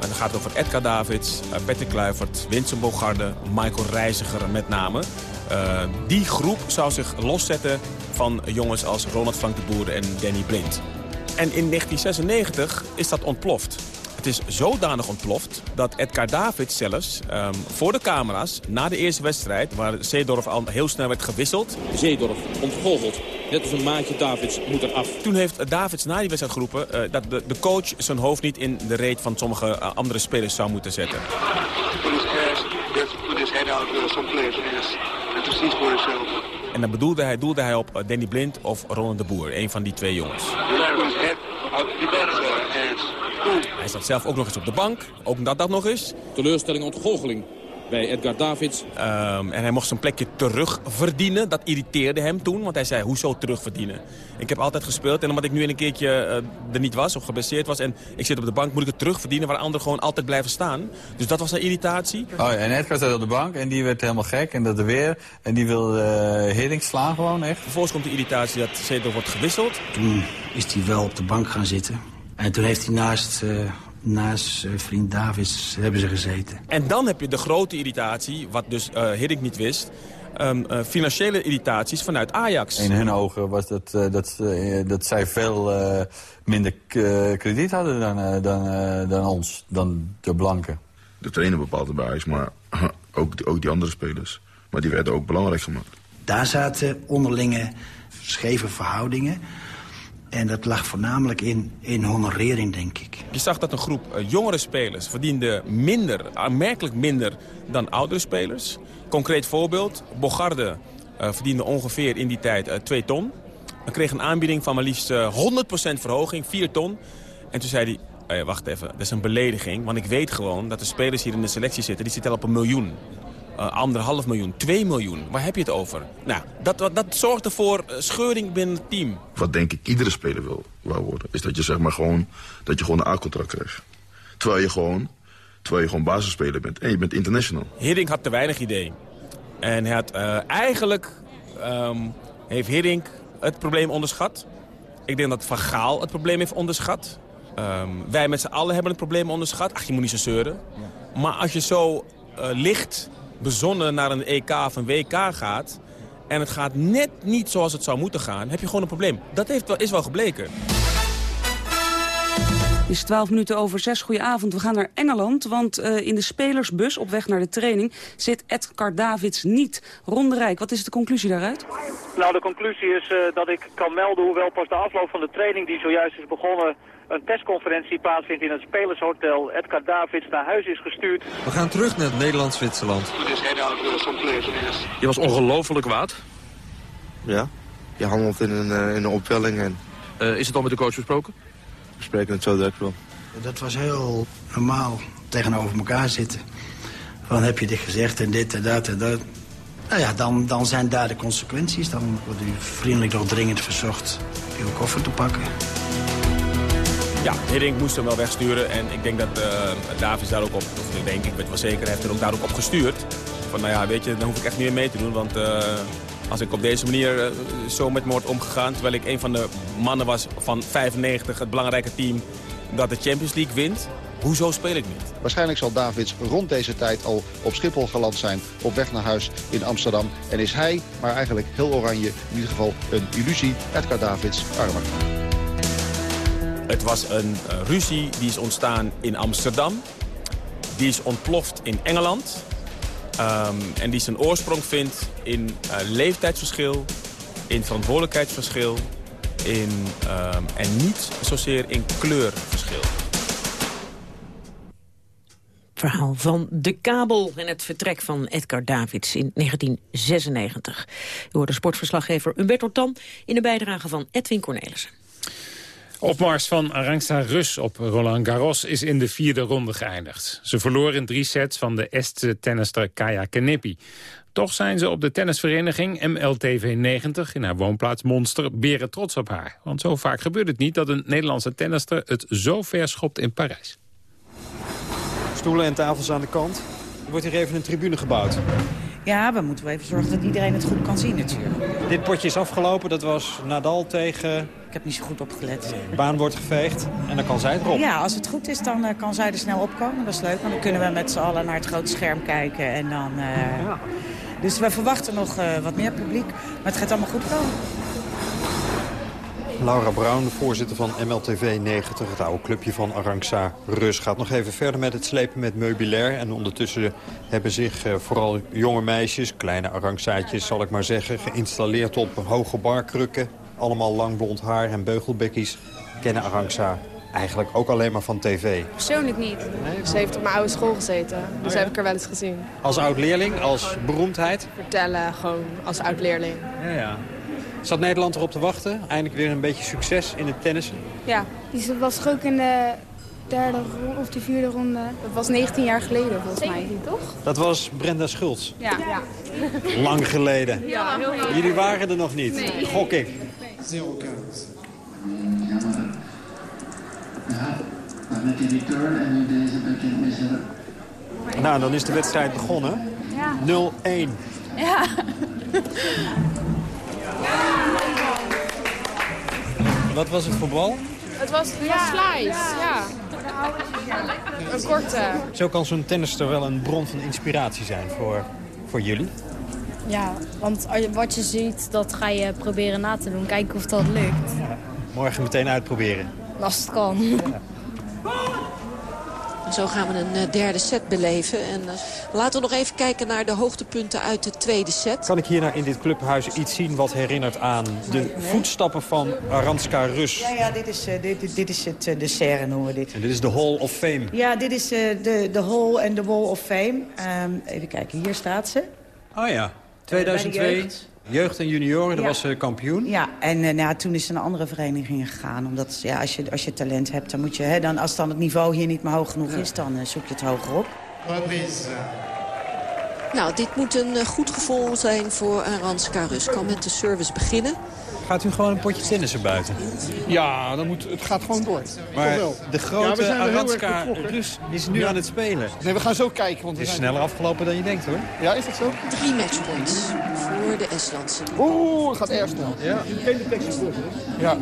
En dan gaat het over Edgar Davids, uh, Patrick Kluivert, Vincent Bogarde, Michael Reiziger met name. Uh, die groep zou zich loszetten van jongens als Ronald Frank de Boer en Danny Blind. En in 1996 is dat ontploft. Het is zodanig ontploft dat Edgar Davids zelfs um, voor de camera's... na de eerste wedstrijd, waar Zeedorf al heel snel werd gewisseld... Zeedorf, ontgoocheld. Net als een maatje Davids moet er af. Toen heeft Davids na die wedstrijd geroepen... Uh, dat de, de, coach zijn hoofd niet in de reet van sommige uh, andere spelers zou moeten zetten. En dan bedoelde hij, doelde hij op Danny Blind of Ronald de Boer, een van die twee jongens. Hij zat zelf ook nog eens op de bank. Ook dat dat nog eens. Teleurstelling ontgoocheling bij Edgar Davids. Um, en hij mocht zijn plekje terugverdienen. Dat irriteerde hem toen, want hij zei, hoezo terugverdienen? Ik heb altijd gespeeld en omdat ik nu een keertje uh, er niet was of geblesseerd was... en ik zit op de bank, moet ik het terugverdienen waar anderen gewoon altijd blijven staan. Dus dat was zijn irritatie. Oh en Edgar zat op de bank en die werd helemaal gek en dat er weer. En die wilde uh, Hiddink slaan gewoon echt. Vervolgens komt de irritatie dat Zedo wordt gewisseld. Toen is hij wel op de bank gaan zitten. En toen heeft hij naast, uh, naast uh, vriend Davids hebben ze gezeten. En dan heb je de grote irritatie, wat dus uh, Hiddink niet wist... Um, uh, financiële irritaties vanuit Ajax. In hun ogen was dat, uh, dat, uh, dat zij veel minder krediet hadden dan, dan, dan ons, dan de blanken. De trainer bepaalde bij Ajax, maar ook, ook die andere spelers. Maar die werden ook belangrijk gemaakt. Daar zaten onderlinge scheve verhoudingen... En dat lag voornamelijk in, in honorering, denk ik. Je zag dat een groep uh, jongere spelers verdiende minder, aanmerkelijk minder dan oudere spelers. Concreet voorbeeld, Bogarde uh, verdiende ongeveer in die tijd uh, 2 ton. Dan kreeg een aanbieding van maar liefst 100% verhoging, 4 ton. En toen zei hij, hey, wacht even, dat is een belediging. Want ik weet gewoon dat de spelers hier in de selectie zitten, die zitten al op een miljoen. Uh, anderhalf miljoen, 2 miljoen. Waar heb je het over? Nou, dat, dat, dat zorgde voor scheuring binnen het team. Wat denk ik iedere speler wil, wil worden, is dat je zeg maar gewoon, dat je gewoon een A-contract krijgt. Terwijl je gewoon, terwijl je gewoon basisspeler bent en je bent international. Hiddink had te weinig idee. En hij had uh, eigenlijk, um, heeft Hiddink het probleem onderschat. Ik denk dat Van Gaal het probleem heeft onderschat. Um, wij met z'n allen hebben het probleem onderschat. Ach, je moet niet zo zeuren. Ja. Maar als je zo uh, licht bezonnen naar een EK of een WK gaat... en het gaat net niet zoals het zou moeten gaan, heb je gewoon een probleem. Dat heeft wel, is wel gebleken. Het is 12 minuten over 6. Goedenavond. We gaan naar Engeland, want uh, in de spelersbus op weg naar de training zit Edgar Davids niet. Ronde wat is de conclusie daaruit? Nou, de conclusie is uh, dat ik kan melden, hoewel pas de afloop van de training die zojuist is begonnen een persconferentie plaatsvindt in het Spelershotel. Edgar Davids naar huis is gestuurd. We gaan terug naar Nederland-Zwitserland. Je was ongelooflijk kwaad. Ja, je handelt in een, uh, in een opwelling. En... Uh, is het al met de coach besproken? We spreken het zo direct wel. Dat was heel normaal tegenover elkaar zitten. Van heb je dit gezegd en dit en dat en dat. Nou ja, dan, dan zijn daar de consequenties. Dan wordt u vriendelijk nog dringend verzocht uw koffer te pakken. Ja, Hiddink moest hem wel wegsturen. En ik denk dat uh, daar ook op, of ik denk, ik weet wel zeker, heeft er ook daar ook op gestuurd. Van nou ja, weet je, dan hoef ik echt niet meer mee te doen. Want uh, als ik op deze manier uh, zo met me word omgegaan... terwijl ik een van de mannen was van 95, het belangrijke team... dat de Champions League wint, hoezo speel ik niet? Waarschijnlijk zal Davids rond deze tijd al op Schiphol geland zijn... op weg naar huis in Amsterdam. En is hij, maar eigenlijk heel oranje, in ieder geval een illusie... Edgar Davids armer. Het was een uh, ruzie die is ontstaan in Amsterdam. Die is ontploft in Engeland. Um, en die zijn oorsprong vindt in uh, leeftijdsverschil, in verantwoordelijkheidsverschil... In, um, en niet zozeer in kleurverschil. Verhaal van de kabel en het vertrek van Edgar Davids in 1996. U hoorde sportverslaggever Umberto Tan in de bijdrage van Edwin Cornelissen. Opmars van Arantxa Rus op Roland Garros is in de vierde ronde geëindigd. Ze verloor in drie sets van de Estse tennister Kaya Kanepi. Toch zijn ze op de tennisvereniging MLTV 90 in haar woonplaats Monster beren trots op haar. Want zo vaak gebeurt het niet dat een Nederlandse tennister het zo ver schopt in Parijs. Stoelen en tafels aan de kant. Er wordt hier even een tribune gebouwd. Ja, we moeten wel even zorgen dat iedereen het goed kan zien natuurlijk. Dit potje is afgelopen, dat was Nadal tegen... Ik heb niet zo goed opgelet. De baan wordt geveegd en dan kan zij erop. Ja, als het goed is, dan uh, kan zij er snel opkomen. Dat is leuk, want dan kunnen we met z'n allen naar het grote scherm kijken. En dan, uh... ja. Dus we verwachten nog uh, wat meer publiek, maar het gaat allemaal goed komen. Laura Brown, de voorzitter van MLTV 90, het oude clubje van Arangsa Rus... gaat nog even verder met het slepen met meubilair. En ondertussen hebben zich vooral jonge meisjes, kleine Arangsaatjes zal ik maar zeggen... geïnstalleerd op hoge barkrukken. Allemaal lang blond haar en beugelbekkies kennen Arangsa eigenlijk ook alleen maar van tv. Persoonlijk niet. Nee? Ze heeft op mijn oude school gezeten, dus oh, ja? heb ik er wel eens gezien. Als oud-leerling, als beroemdheid? Vertellen, gewoon als oud-leerling. Ja, ja. Zat Nederland erop te wachten? Eindelijk weer een beetje succes in het tennissen? Ja, die was toch ook in de derde of de vierde ronde. Dat was 19 jaar geleden volgens mij. toch? Dat was Brenda Schultz? Ja. ja. Lang geleden. Ja, heel lang. Jullie waren er nog niet, nee. gok ik. Zero Ja, dan heb je return en nu deze bekend missen. Nou, dan is de wedstrijd begonnen. Ja. 0-1. Ja. Wat was het voor bal? Het was, het was slice, ja. Een korte. Zo kan zo'n tennister wel een bron van inspiratie zijn voor, voor jullie? Ja, want wat je ziet, dat ga je proberen na te doen. Kijken of dat lukt. Ja. Morgen meteen uitproberen. Als het kan. Ja. Zo gaan we een derde set beleven. En uh, laten we nog even kijken naar de hoogtepunten uit de tweede set. Kan ik hier nou in dit clubhuis iets zien wat herinnert aan de nee. voetstappen van Aranska Rus? Ja, ja dit, is, uh, dit, dit is het uh, de serre noemen we dit. En dit is de Hall of Fame? Ja, dit is de, de Hall en de Wall of Fame. Um, even kijken, hier staat ze. Oh ja, 2002. Jeugd en junioren, dat ja. was uh, kampioen. Ja, en uh, nou, toen is ze naar andere verenigingen gegaan. Omdat ja, als, je, als je talent hebt, dan moet je... Hè, dan, als dan het niveau hier niet meer hoog genoeg is, dan uh, zoek je het hoger op. Nou, dit moet een goed gevoel zijn voor Aranska Rus. Kan met de service beginnen. Gaat u gewoon een potje tennissen buiten? Ja, dan moet, het gaat gewoon door. Maar de grote ja, Aranska Rus is nu ja. aan het spelen. Nee, we gaan zo kijken. Want het is zijn... sneller afgelopen dan je denkt, hoor. Ja, is dat zo? Drie matchpoints voor de Estlandse. Oeh, het gaat erg snel. Ja. Ja.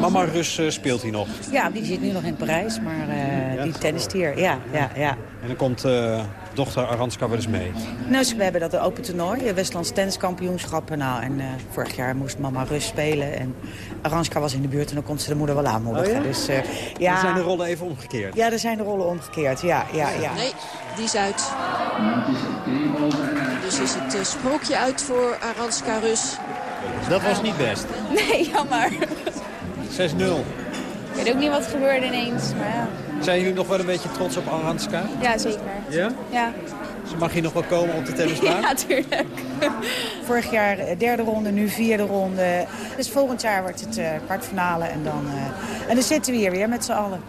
Mama Rus uh, speelt hier nog. Ja, die zit nu nog in Parijs, maar uh, die tennist hier. Ja, ja, ja. En dan komt uh, dochter Aranska wel eens mee? Nou, we hebben dat open toernooi, Westlands tenniskampioenschappen. Nou, en vorig jaar moest mama Rus spelen. En Aranska was in de buurt en dan komt ze de moeder wel aanmoedigen. Oh, ja? Dus, ja. Dan zijn de rollen even omgekeerd. Ja, er zijn de rollen omgekeerd. Ja, ja, ja. Nee, die is uit. Dus is het sprookje uit voor Aranska Rus. Dat was niet best. Nee, jammer. 6-0. Ik weet ook niet wat gebeurde ineens, maar ja. Zijn jullie nog wel een beetje trots op Aranska? Ja, zeker. Ja? Ja. Ze mag hier nog wel komen op de tennisbaan? ja, tuurlijk. Vorig jaar derde ronde, nu vierde ronde. Dus volgend jaar wordt het uh, kwartfinale en dan, uh, en dan zitten we hier weer met z'n allen.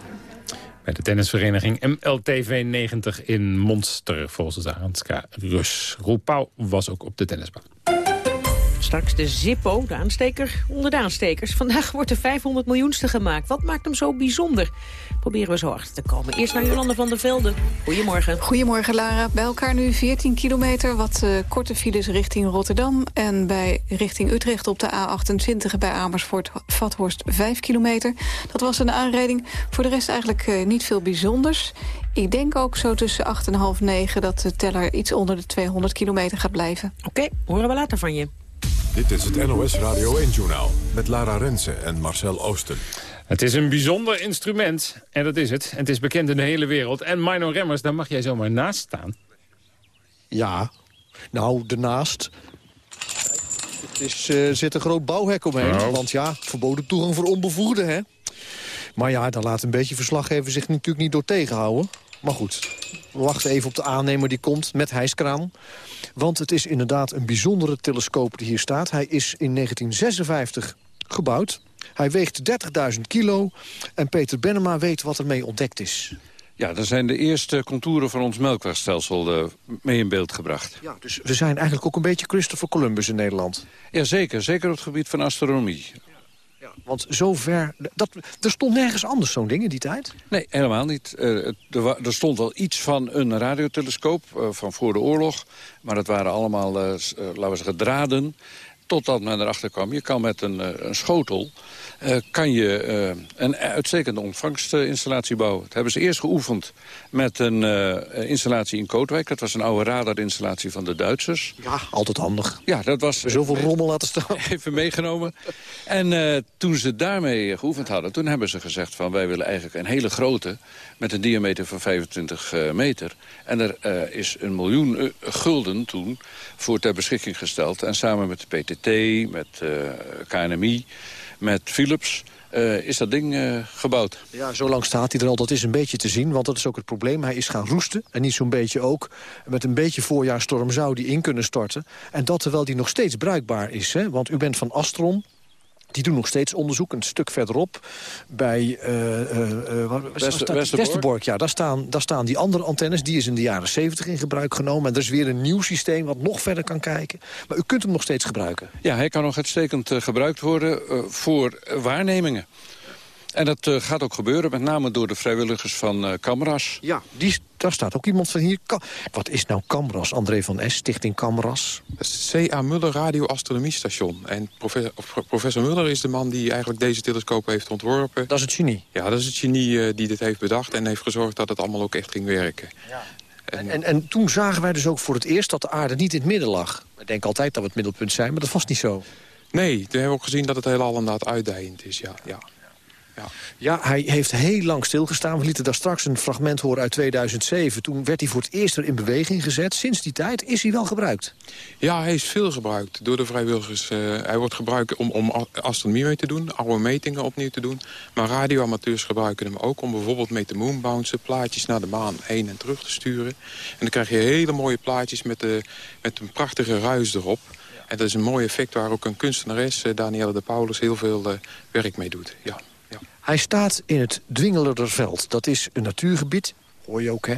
Bij de tennisvereniging MLTV 90 in Monster, volgens Aranska Rus. Roel Pauw was ook op de tennisbaan. Straks de Zippo, de aansteker onder de aanstekers. Vandaag wordt de 500 miljoenste gemaakt. Wat maakt hem zo bijzonder? Proberen we zo achter te komen. Eerst naar Jolande van der Velde. Goedemorgen. Goedemorgen, Lara. Bij elkaar nu 14 kilometer. Wat uh, korte files richting Rotterdam. En bij richting Utrecht op de A28 bij Amersfoort-Vathorst 5 kilometer. Dat was een aanrijding. Voor de rest eigenlijk uh, niet veel bijzonders. Ik denk ook zo tussen 8 en half 9 dat de teller iets onder de 200 kilometer gaat blijven. Oké, okay, horen we later van je. Dit is het NOS Radio 1-journaal met Lara Rensen en Marcel Oosten. Het is een bijzonder instrument, en dat is het. En het is bekend in de hele wereld. En Mino Remmers, daar mag jij zomaar naast staan. Ja, nou, ernaast... Het is, uh, zit een groot bouwhek omheen. Oh. Want ja, verboden toegang voor onbevoegden, hè. Maar ja, daar laat een beetje verslaggever zich natuurlijk niet door tegenhouden. Maar goed, wachten even op de aannemer die komt met hijskraan. Want het is inderdaad een bijzondere telescoop die hier staat. Hij is in 1956 gebouwd. Hij weegt 30.000 kilo. En Peter Benema weet wat ermee ontdekt is. Ja, daar zijn de eerste contouren van ons melkwegstelsel uh, mee in beeld gebracht. Ja, dus we zijn eigenlijk ook een beetje Christopher Columbus in Nederland. Ja, zeker. Zeker op het gebied van astronomie. Want zover... Dat, er stond nergens anders zo'n ding in die tijd? Nee, helemaal niet. Uh, er, er, stond wel iets van een radiotelescoop uh, van voor de oorlog. Maar dat waren allemaal, uh, laten we zeggen, draden. Totdat men erachter kwam, je kan met een, een schotel... Uh, kan je uh, een uitstekende ontvangstinstallatie bouwen. Dat hebben ze eerst geoefend met een uh, installatie in Kootwijk. Dat was een oude radarinstallatie van de Duitsers. Ja, altijd handig. Ja, dat was... Zoveel rommel laten staan. Even meegenomen. En toen ze daarmee geoefend hadden, toen hebben ze gezegd van... wij willen eigenlijk een hele grote, met een diameter van 25 meter. En er is een miljoen gulden toen voor ter beschikking gesteld. En samen met de PTT, met KNMI met Philips... Uh, is dat ding uh, gebouwd. Ja, zo lang staat hij er al. Dat is een beetje te zien, want dat is ook het probleem. Hij is gaan roesten en niet zo'n beetje ook. Met een beetje voorjaarstorm zou die in kunnen storten. En dat terwijl die nog steeds bruikbaar is. Hè? Want u bent van Astron. Die doen nog steeds onderzoek, een stuk verderop. Bij uh, uh, Wester, Westerbork. Ja, daar staan, daar staan die andere antennes. Die is in de jaren 70 in gebruik genomen. En er is weer een nieuw systeem wat nog verder kan kijken. Maar u kunt hem nog steeds gebruiken. Ja, hij kan nog uitstekend gebruikt worden voor waarnemingen. En dat uh, gaat ook gebeuren, met name door de vrijwilligers van uh, Camras. Ja, die, daar staat ook iemand van hier. Wat is nou Camras? André van S, Stichting Camras. Dat is het C.A. Muller Radio-astronomiestation. En professor, professor Muller is de man die eigenlijk deze telescoop heeft ontworpen. Dat is het genie? Ja, dat is het genie uh, die dit heeft bedacht en heeft gezorgd dat het allemaal ook echt ging werken. Ja. En, en, en, toen zagen wij dus ook voor het eerst dat de aarde niet in het midden lag. We denken altijd dat we het middelpunt zijn, maar dat was niet zo. Nee, we hebben ook gezien dat het heelal inderdaad uitdijend is, ja. ja. Ja. ja, hij heeft heel lang stilgestaan. We lieten daar straks een fragment horen uit 2007. Toen werd hij voor het eerst weer in beweging gezet. Sinds die tijd is hij wel gebruikt. Ja, hij is veel gebruikt door de vrijwilligers. Uh, hij wordt gebruikt om, om astronomie mee te doen, oude metingen opnieuw te doen. Maar radioamateurs gebruiken hem ook om bijvoorbeeld mee te moonbouncen... plaatjes naar de maan heen en terug te sturen. En dan krijg je hele mooie plaatjes met, de, met een prachtige ruis erop... En dat is een mooi effect waar ook een kunstenares, Danielle de Paulus, heel veel uh, werk mee doet. Ja. Hij staat in het Dwingelerderveld. Dat is een natuurgebied hoor je ook, hè.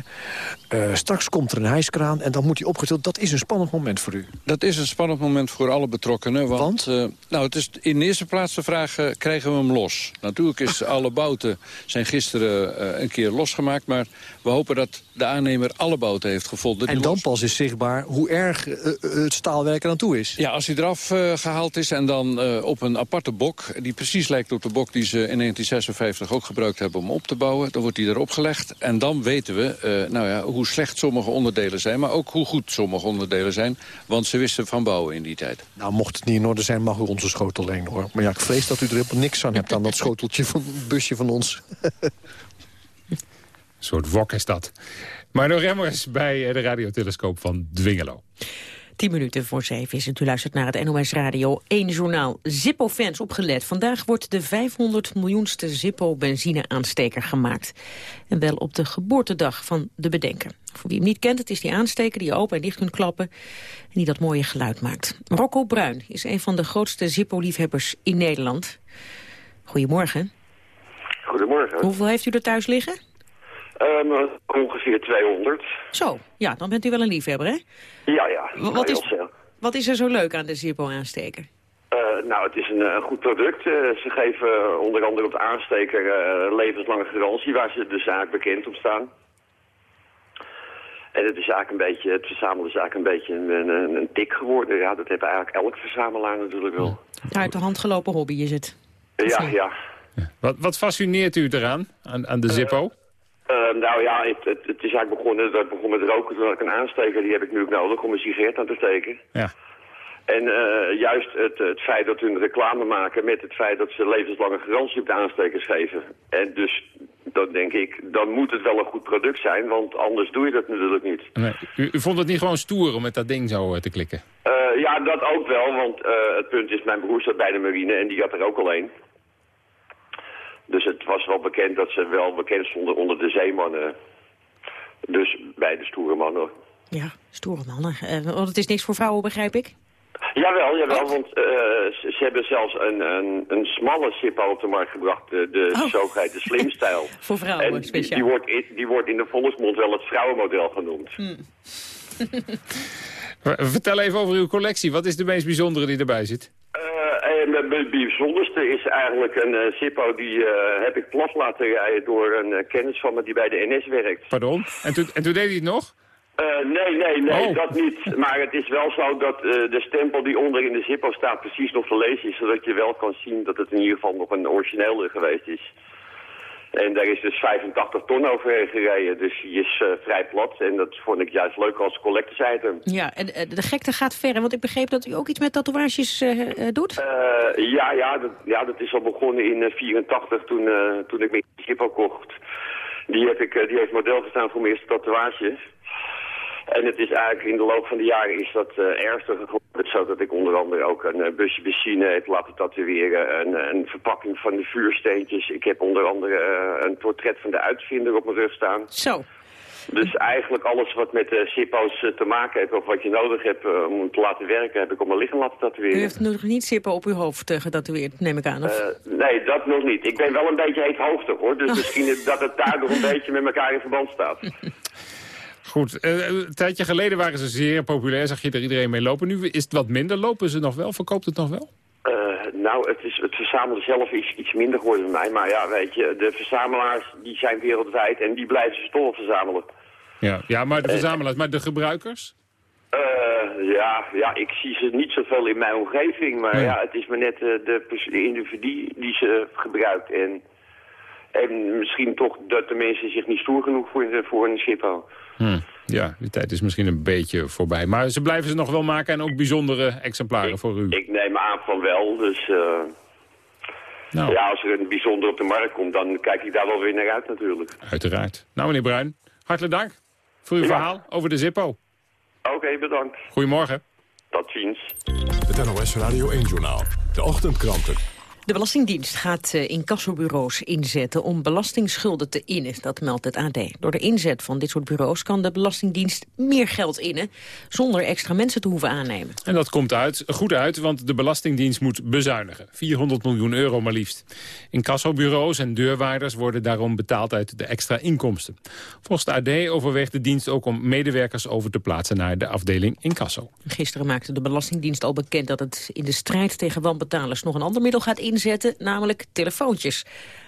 Eh, straks komt er een hijskraan en dan moet hij opgetild. Dat is een spannend moment voor u. Dat is een spannend moment voor alle betrokkenen. Want, eh, nou, het is in de eerste plaats de vraag, eh, krijgen we hem los? Natuurlijk is alle bouten zijn gisteren een keer losgemaakt... maar we hopen dat de aannemer alle bouten heeft gevonden. En dan pas is zichtbaar hoe erg het staalwerk er aan toe is. Ja, als hij eraf gehaald is en dan op een aparte bok... die precies lijkt op de bok die ze in 1956 ook gebruikt hebben om op te bouwen... dan wordt hij erop gelegd en dan weten we uh, nou ja, hoe slecht sommige onderdelen zijn... maar ook hoe goed sommige onderdelen zijn. Want ze wisten van bouwen in die tijd. Nou, mocht het niet in orde zijn, mag u onze schotel lenen, hoor. Maar ja, ik vrees dat u er helemaal niks aan hebt aan dat schoteltje van busje van ons. Een soort wok is dat. Maar nog Remmers bij de radiotelescoop van Dwingelo. 10 minuten voor 7 is het. U luistert naar het NOS Radio 1 journaal. Zippo-fans opgelet. Vandaag wordt de 500 miljoenste Zippo-benzine-aansteker gemaakt. En wel op de geboortedag van de bedenker. Voor wie hem niet kent, het is die aansteker die je open en dicht kunt klappen... en die dat mooie geluid maakt. Rocco Bruin is een van de grootste Zippo-liefhebbers in Nederland. Goedemorgen. Goedemorgen. Hoeveel heeft u er thuis liggen? Um, ongeveer 200. Zo, ja, dan bent u wel een liefhebber, hè? Ja, ja. Wat is, wat is er zo leuk aan de Zippo-aansteker? Uh, nou, het is een, een goed product. Uh, ze geven onder andere op de aansteker uh, levenslange garantie, waar ze de zaak bekend op staan. En het is eigenlijk een beetje, het verzamelen is eigenlijk een beetje een, een, een tik geworden. Ja, dat heeft eigenlijk elk verzamelaar natuurlijk wel. Uit de hand gelopen hobby is het. Ja, ja. Wat, wat fascineert u eraan, aan, aan de Zippo? Uh, nou ja, het, het, het, is eigenlijk begonnen, dat begon met roken toen ik een aansteker, die heb ik nu ook nodig om een sigaret aan te steken. Ja. En uh, juist het, het feit dat hun reclame maken met het feit dat ze levenslange garantie op de aanstekers geven. En dus dan denk ik, dan moet het wel een goed product zijn, want anders doe je dat natuurlijk niet. Nee. U, u, vond het niet gewoon stoer om met dat ding zo te klikken? Uh, ja, dat ook wel, want het punt is, mijn broer zat bij de marine en die had er ook al een. Dus het was wel bekend dat ze wel bekend stonden onder de zeemannen. Dus bij de stoere mannen. Ja, stoere mannen. Uh, want het is niks voor vrouwen, begrijp ik? Jawel, jawel, oh. want uh, ze, hebben zelfs een, een, een smalle Zippo op de markt gebracht, de, de oh. zogeheten slimstijl. voor vrouwen en speciaal. Die, die, wordt, in, die wordt in de volksmond wel het vrouwenmodel genoemd. Hmm. Vertel even over uw collectie. Wat is de meest bijzondere die erbij zit? Uh, het bijzonderste is eigenlijk een uh, Zippo die uh, heb ik plat laten rijden door een kennis van me die bij de NS werkt. Pardon? En toen, en toen deed hij het nog? nee, nee, nee, oh. dat niet. Maar het is wel zo dat de stempel die onder in de Zippo staat precies nog te lezen is, zodat je wel kan zien dat het in ieder geval nog een originele geweest is. En daar is dus 85 ton overheen gereden. Dus die is uh, vrij plat. En dat vond ik juist leuk als collectors item. Ja, en uh, de gekte gaat ver. Want ik begreep dat u ook iets met tatoeages uh, doet? ja, ja dat, ja, dat is al begonnen in 84 toen, toen ik mijn schip kocht. Die, heb ik, die heeft model gestaan voor mijn eerste tatoeages. En het is eigenlijk in de loop van de jaren is dat uh, ernstiger geworden. Zodat ik onder andere ook een uh, busje benzine heb laten tatoeëren. Een, een, verpakking van de vuursteentjes. Ik heb onder andere uh, een portret van de uitvinder op mijn rug staan. Zo. Dus eigenlijk alles wat met de Zippo's te maken heeft... of wat je nodig hebt om te laten werken... heb ik op mijn lichaam laten tatoeëren. U heeft nog niet Zippo op uw hoofd getatoeëerd, neem ik aan? Of? nee, dat nog niet. Ik ben wel een beetje heethoofdig, hoor. Dus misschien dat het daardoor een beetje met elkaar in verband staat. Goed, uh, een tijdje geleden waren ze zeer populair, zag je er iedereen mee lopen. Nu is het wat minder, lopen ze nog wel? Verkoopt het nog wel? Uh, nou, het, is, het verzamelen zelf is iets minder geworden bij mij. Maar ja, weet je, de verzamelaars die zijn wereldwijd en die blijven ze toch verzamelen. Ja, ja maar de verzamelaars, maar de gebruikers? Uh, ja, ja, ik zie ze niet zoveel in mijn omgeving. Maar ja, het is maar net de, de individu die ze gebruikt. En, en misschien toch dat de mensen zich niet stoer genoeg voor, voor een Schippo. Hmm. Ja, die tijd is misschien een beetje voorbij. Maar ze blijven ze nog wel maken en ook bijzondere exemplaren ik, voor u. Ik neem aan van wel, dus... Uh, nou. Ja, als er een bijzonder op de markt komt, dan kijk ik daar wel weer naar uit natuurlijk. Uiteraard. Nou, meneer Bruin, hartelijk dank voor uw ja. verhaal over de Zippo. Oké, okay, bedankt. Goedemorgen. Tot ziens. Het NOS Radio 1-journaal. De ochtendkranten. De Belastingdienst gaat uh, incassobureaus inzetten om belastingsschulden te innen. Dat meldt het AD. Door de inzet van dit soort bureaus kan de Belastingdienst meer geld innen... zonder extra mensen te hoeven aannemen. En dat komt uit, goed uit, want de Belastingdienst moet bezuinigen. 400 miljoen euro maar liefst. Incassobureaus en deurwaarders worden daarom betaald uit de extra inkomsten. Volgens de AD overweegt de dienst ook om medewerkers over te plaatsen... naar de afdeling incasso. Gisteren maakte de Belastingdienst al bekend dat het in de strijd tegen wanbetalers... nog een ander middel gaat inzetten inzetten, namelijk telefoontjes.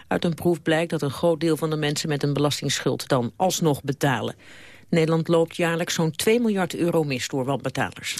Uit een proef blijkt dat een groot deel van de mensen met een belastingsschuld dan alsnog betalen. Nederland loopt jaarlijks zo'n 2 miljard euro mis door wanbetalers.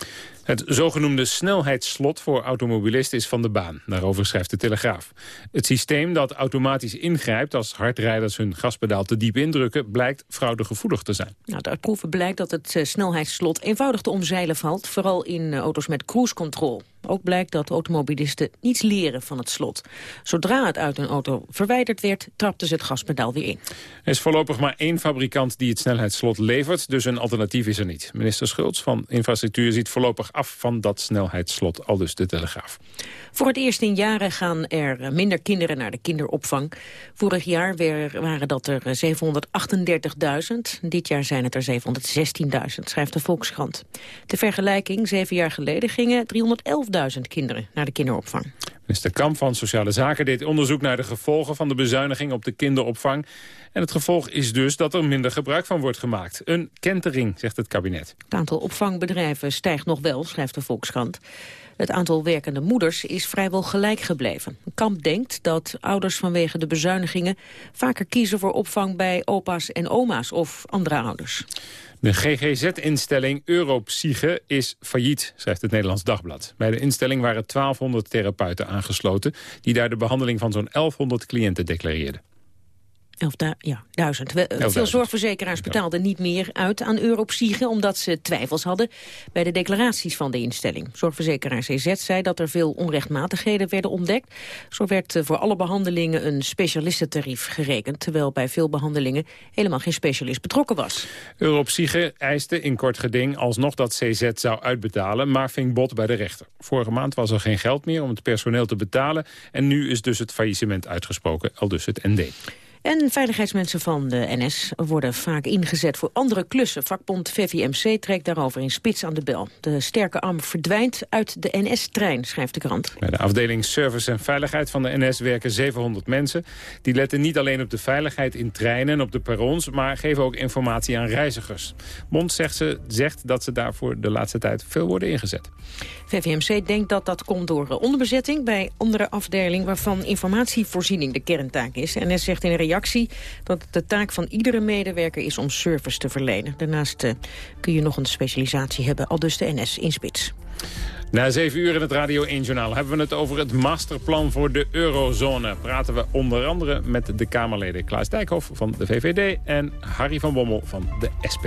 Het zogenoemde snelheidsslot voor automobilisten is van de baan. Daarover schrijft de Telegraaf. Het systeem dat automatisch ingrijpt als hardrijders hun gaspedaal te diep indrukken... blijkt fraudegevoelig te zijn. Nou, uit proeven blijkt dat het eh, snelheidsslot eenvoudig te omzeilen valt. Vooral in eh, auto's met cruise control. Ook blijkt dat automobilisten niets leren van het slot. Zodra het uit een auto verwijderd werd, trapten ze het gaspedaal weer in. Er is voorlopig maar één fabrikant die het snelheidsslot levert, dus een alternatief is er niet. Minister Schultz van Infrastructuur ziet voorlopig af van dat snelheidsslot, al dus de Telegraaf. Voor het eerst in jaren gaan er minder kinderen naar de kinderopvang. Vorig jaar waren dat er 738.000. Dit jaar zijn het er 716.000, schrijft de Volkskrant. Ter vergelijking, zeven jaar geleden gingen 311.000 kinderen naar de kinderopvang. Minister Kamp van Sociale Zaken deed onderzoek naar de gevolgen van de bezuiniging op de kinderopvang. En het gevolg is dus dat er minder gebruik van wordt gemaakt. Een kentering, zegt het kabinet. Het aantal opvangbedrijven stijgt nog wel, schrijft de Volkskrant. Het aantal werkende moeders is vrijwel gelijk gebleven. Kamp denkt dat ouders vanwege de bezuinigingen... vaker kiezen voor opvang bij opa's en oma's of andere ouders. De GGZ-instelling Europsyche is failliet, schrijft het Nederlands Dagblad. Bij de instelling waren 1200 therapeuten aangesloten... die daar de behandeling van zo'n 1100 cliënten declareerden. Elf ja, duizend. veel zorgverzekeraars betaalden niet meer uit aan Europsyche... omdat ze twijfels hadden bij de declaraties van de instelling. Zorgverzekeraar CZ zei dat er veel onrechtmatigheden werden ontdekt. Zo werd eh, voor alle behandelingen een specialistentarief gerekend... terwijl bij veel behandelingen helemaal geen specialist betrokken was. Europsyche eiste in kort geding alsnog dat CZ zou uitbetalen... maar ving bot bij de rechter. Vorige maand was er geen geld meer om het personeel te betalen... en nu is dus het faillissement uitgesproken, al dus het ND. En veiligheidsmensen van de NS worden vaak ingezet voor andere klussen. Vakbond VVMC trekt daarover in spits aan de bel. De sterke arm verdwijnt uit de NS-trein, schrijft de krant. Bij de afdeling Service en Veiligheid van de NS werken 700 mensen. Die letten niet alleen op de veiligheid in treinen en op de perrons... maar geven ook informatie aan reizigers. Bond zegt, ze, zegt dat ze daarvoor de laatste tijd veel worden ingezet. VVMC denkt dat dat komt door onderbezetting bij andere afdeling... waarvan informatievoorziening de kerntaak is. NS zegt in een reactie dat het de taak van iedere medewerker is om service te verlenen. Daarnaast uh, kun je nog een specialisatie hebben, al dus de NS in spits. Na zeven uur in het Radio 1-journaal hebben we het over het masterplan voor de eurozone. Praten we onder andere met de Kamerleden Klaas Dijkhoff van de VVD en Harry van Bommel van de SP.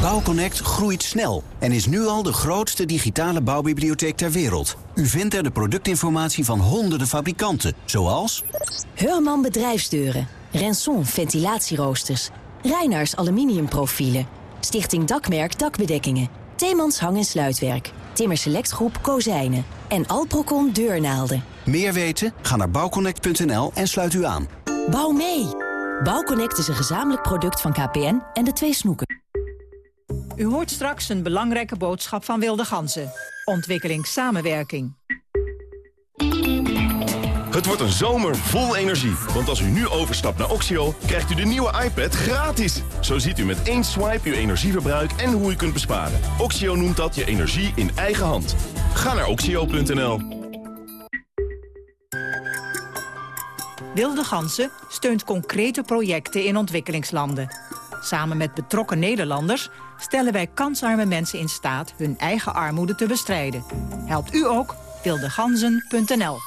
Bouwconnect groeit snel en is nu al de grootste digitale bouwbibliotheek ter wereld. U vindt er de productinformatie van honderden fabrikanten, zoals... Heurman Bedrijfsdeuren, Renson Ventilatieroosters, Reinaars Aluminiumprofielen, Stichting Dakmerk Dakbedekkingen, Theemans Hang- en Sluitwerk, Timmer Selectgroep Kozijnen en Alprocon Deurnaalden. Meer weten? Ga naar bouwconnect.nl en sluit u aan. Bouw mee! Bouwconnect is een gezamenlijk product van KPN en de twee snoeken. U hoort straks een belangrijke boodschap van Wilde Ganzen. Ontwikkelingssamenwerking. Het wordt een zomer vol energie. Want als u nu overstapt naar Oxio, krijgt u de nieuwe iPad gratis. Zo ziet u met één swipe uw energieverbruik en hoe u kunt besparen. Oxio noemt dat je energie in eigen hand. Ga naar oxio.nl. Wilde Gansen steunt concrete projecten in ontwikkelingslanden. Samen met betrokken Nederlanders stellen wij kansarme mensen in staat hun eigen armoede te bestrijden. Helpt u ook? wildeganzen.nl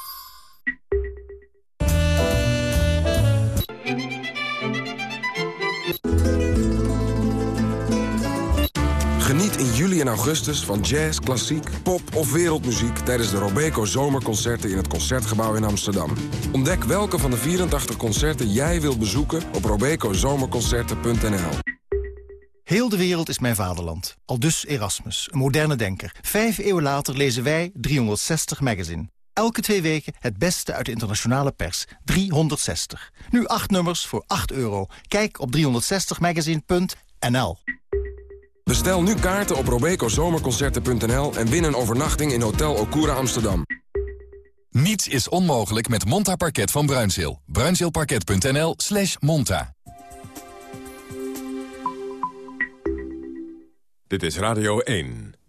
Geniet in juli en augustus van jazz, klassiek, pop of wereldmuziek... tijdens de Robeco Zomerconcerten in het Concertgebouw in Amsterdam. Ontdek welke van de 84 concerten jij wilt bezoeken op robecozomerconcerten.nl. Heel de wereld is mijn vaderland. Al dus Erasmus, een moderne denker. Vijf eeuwen later lezen wij 360 Magazine. Elke twee weken het beste uit de internationale pers. 360. Nu acht nummers voor 8 euro. Kijk op 360magazine.nl. Bestel nu kaarten op robecozomerconcerten.nl en win een overnachting in Hotel Okura Amsterdam. Niets is onmogelijk met Monta Parket van Bruinzeel. Bruinzeelparket.nl slash monta. Dit is Radio 1.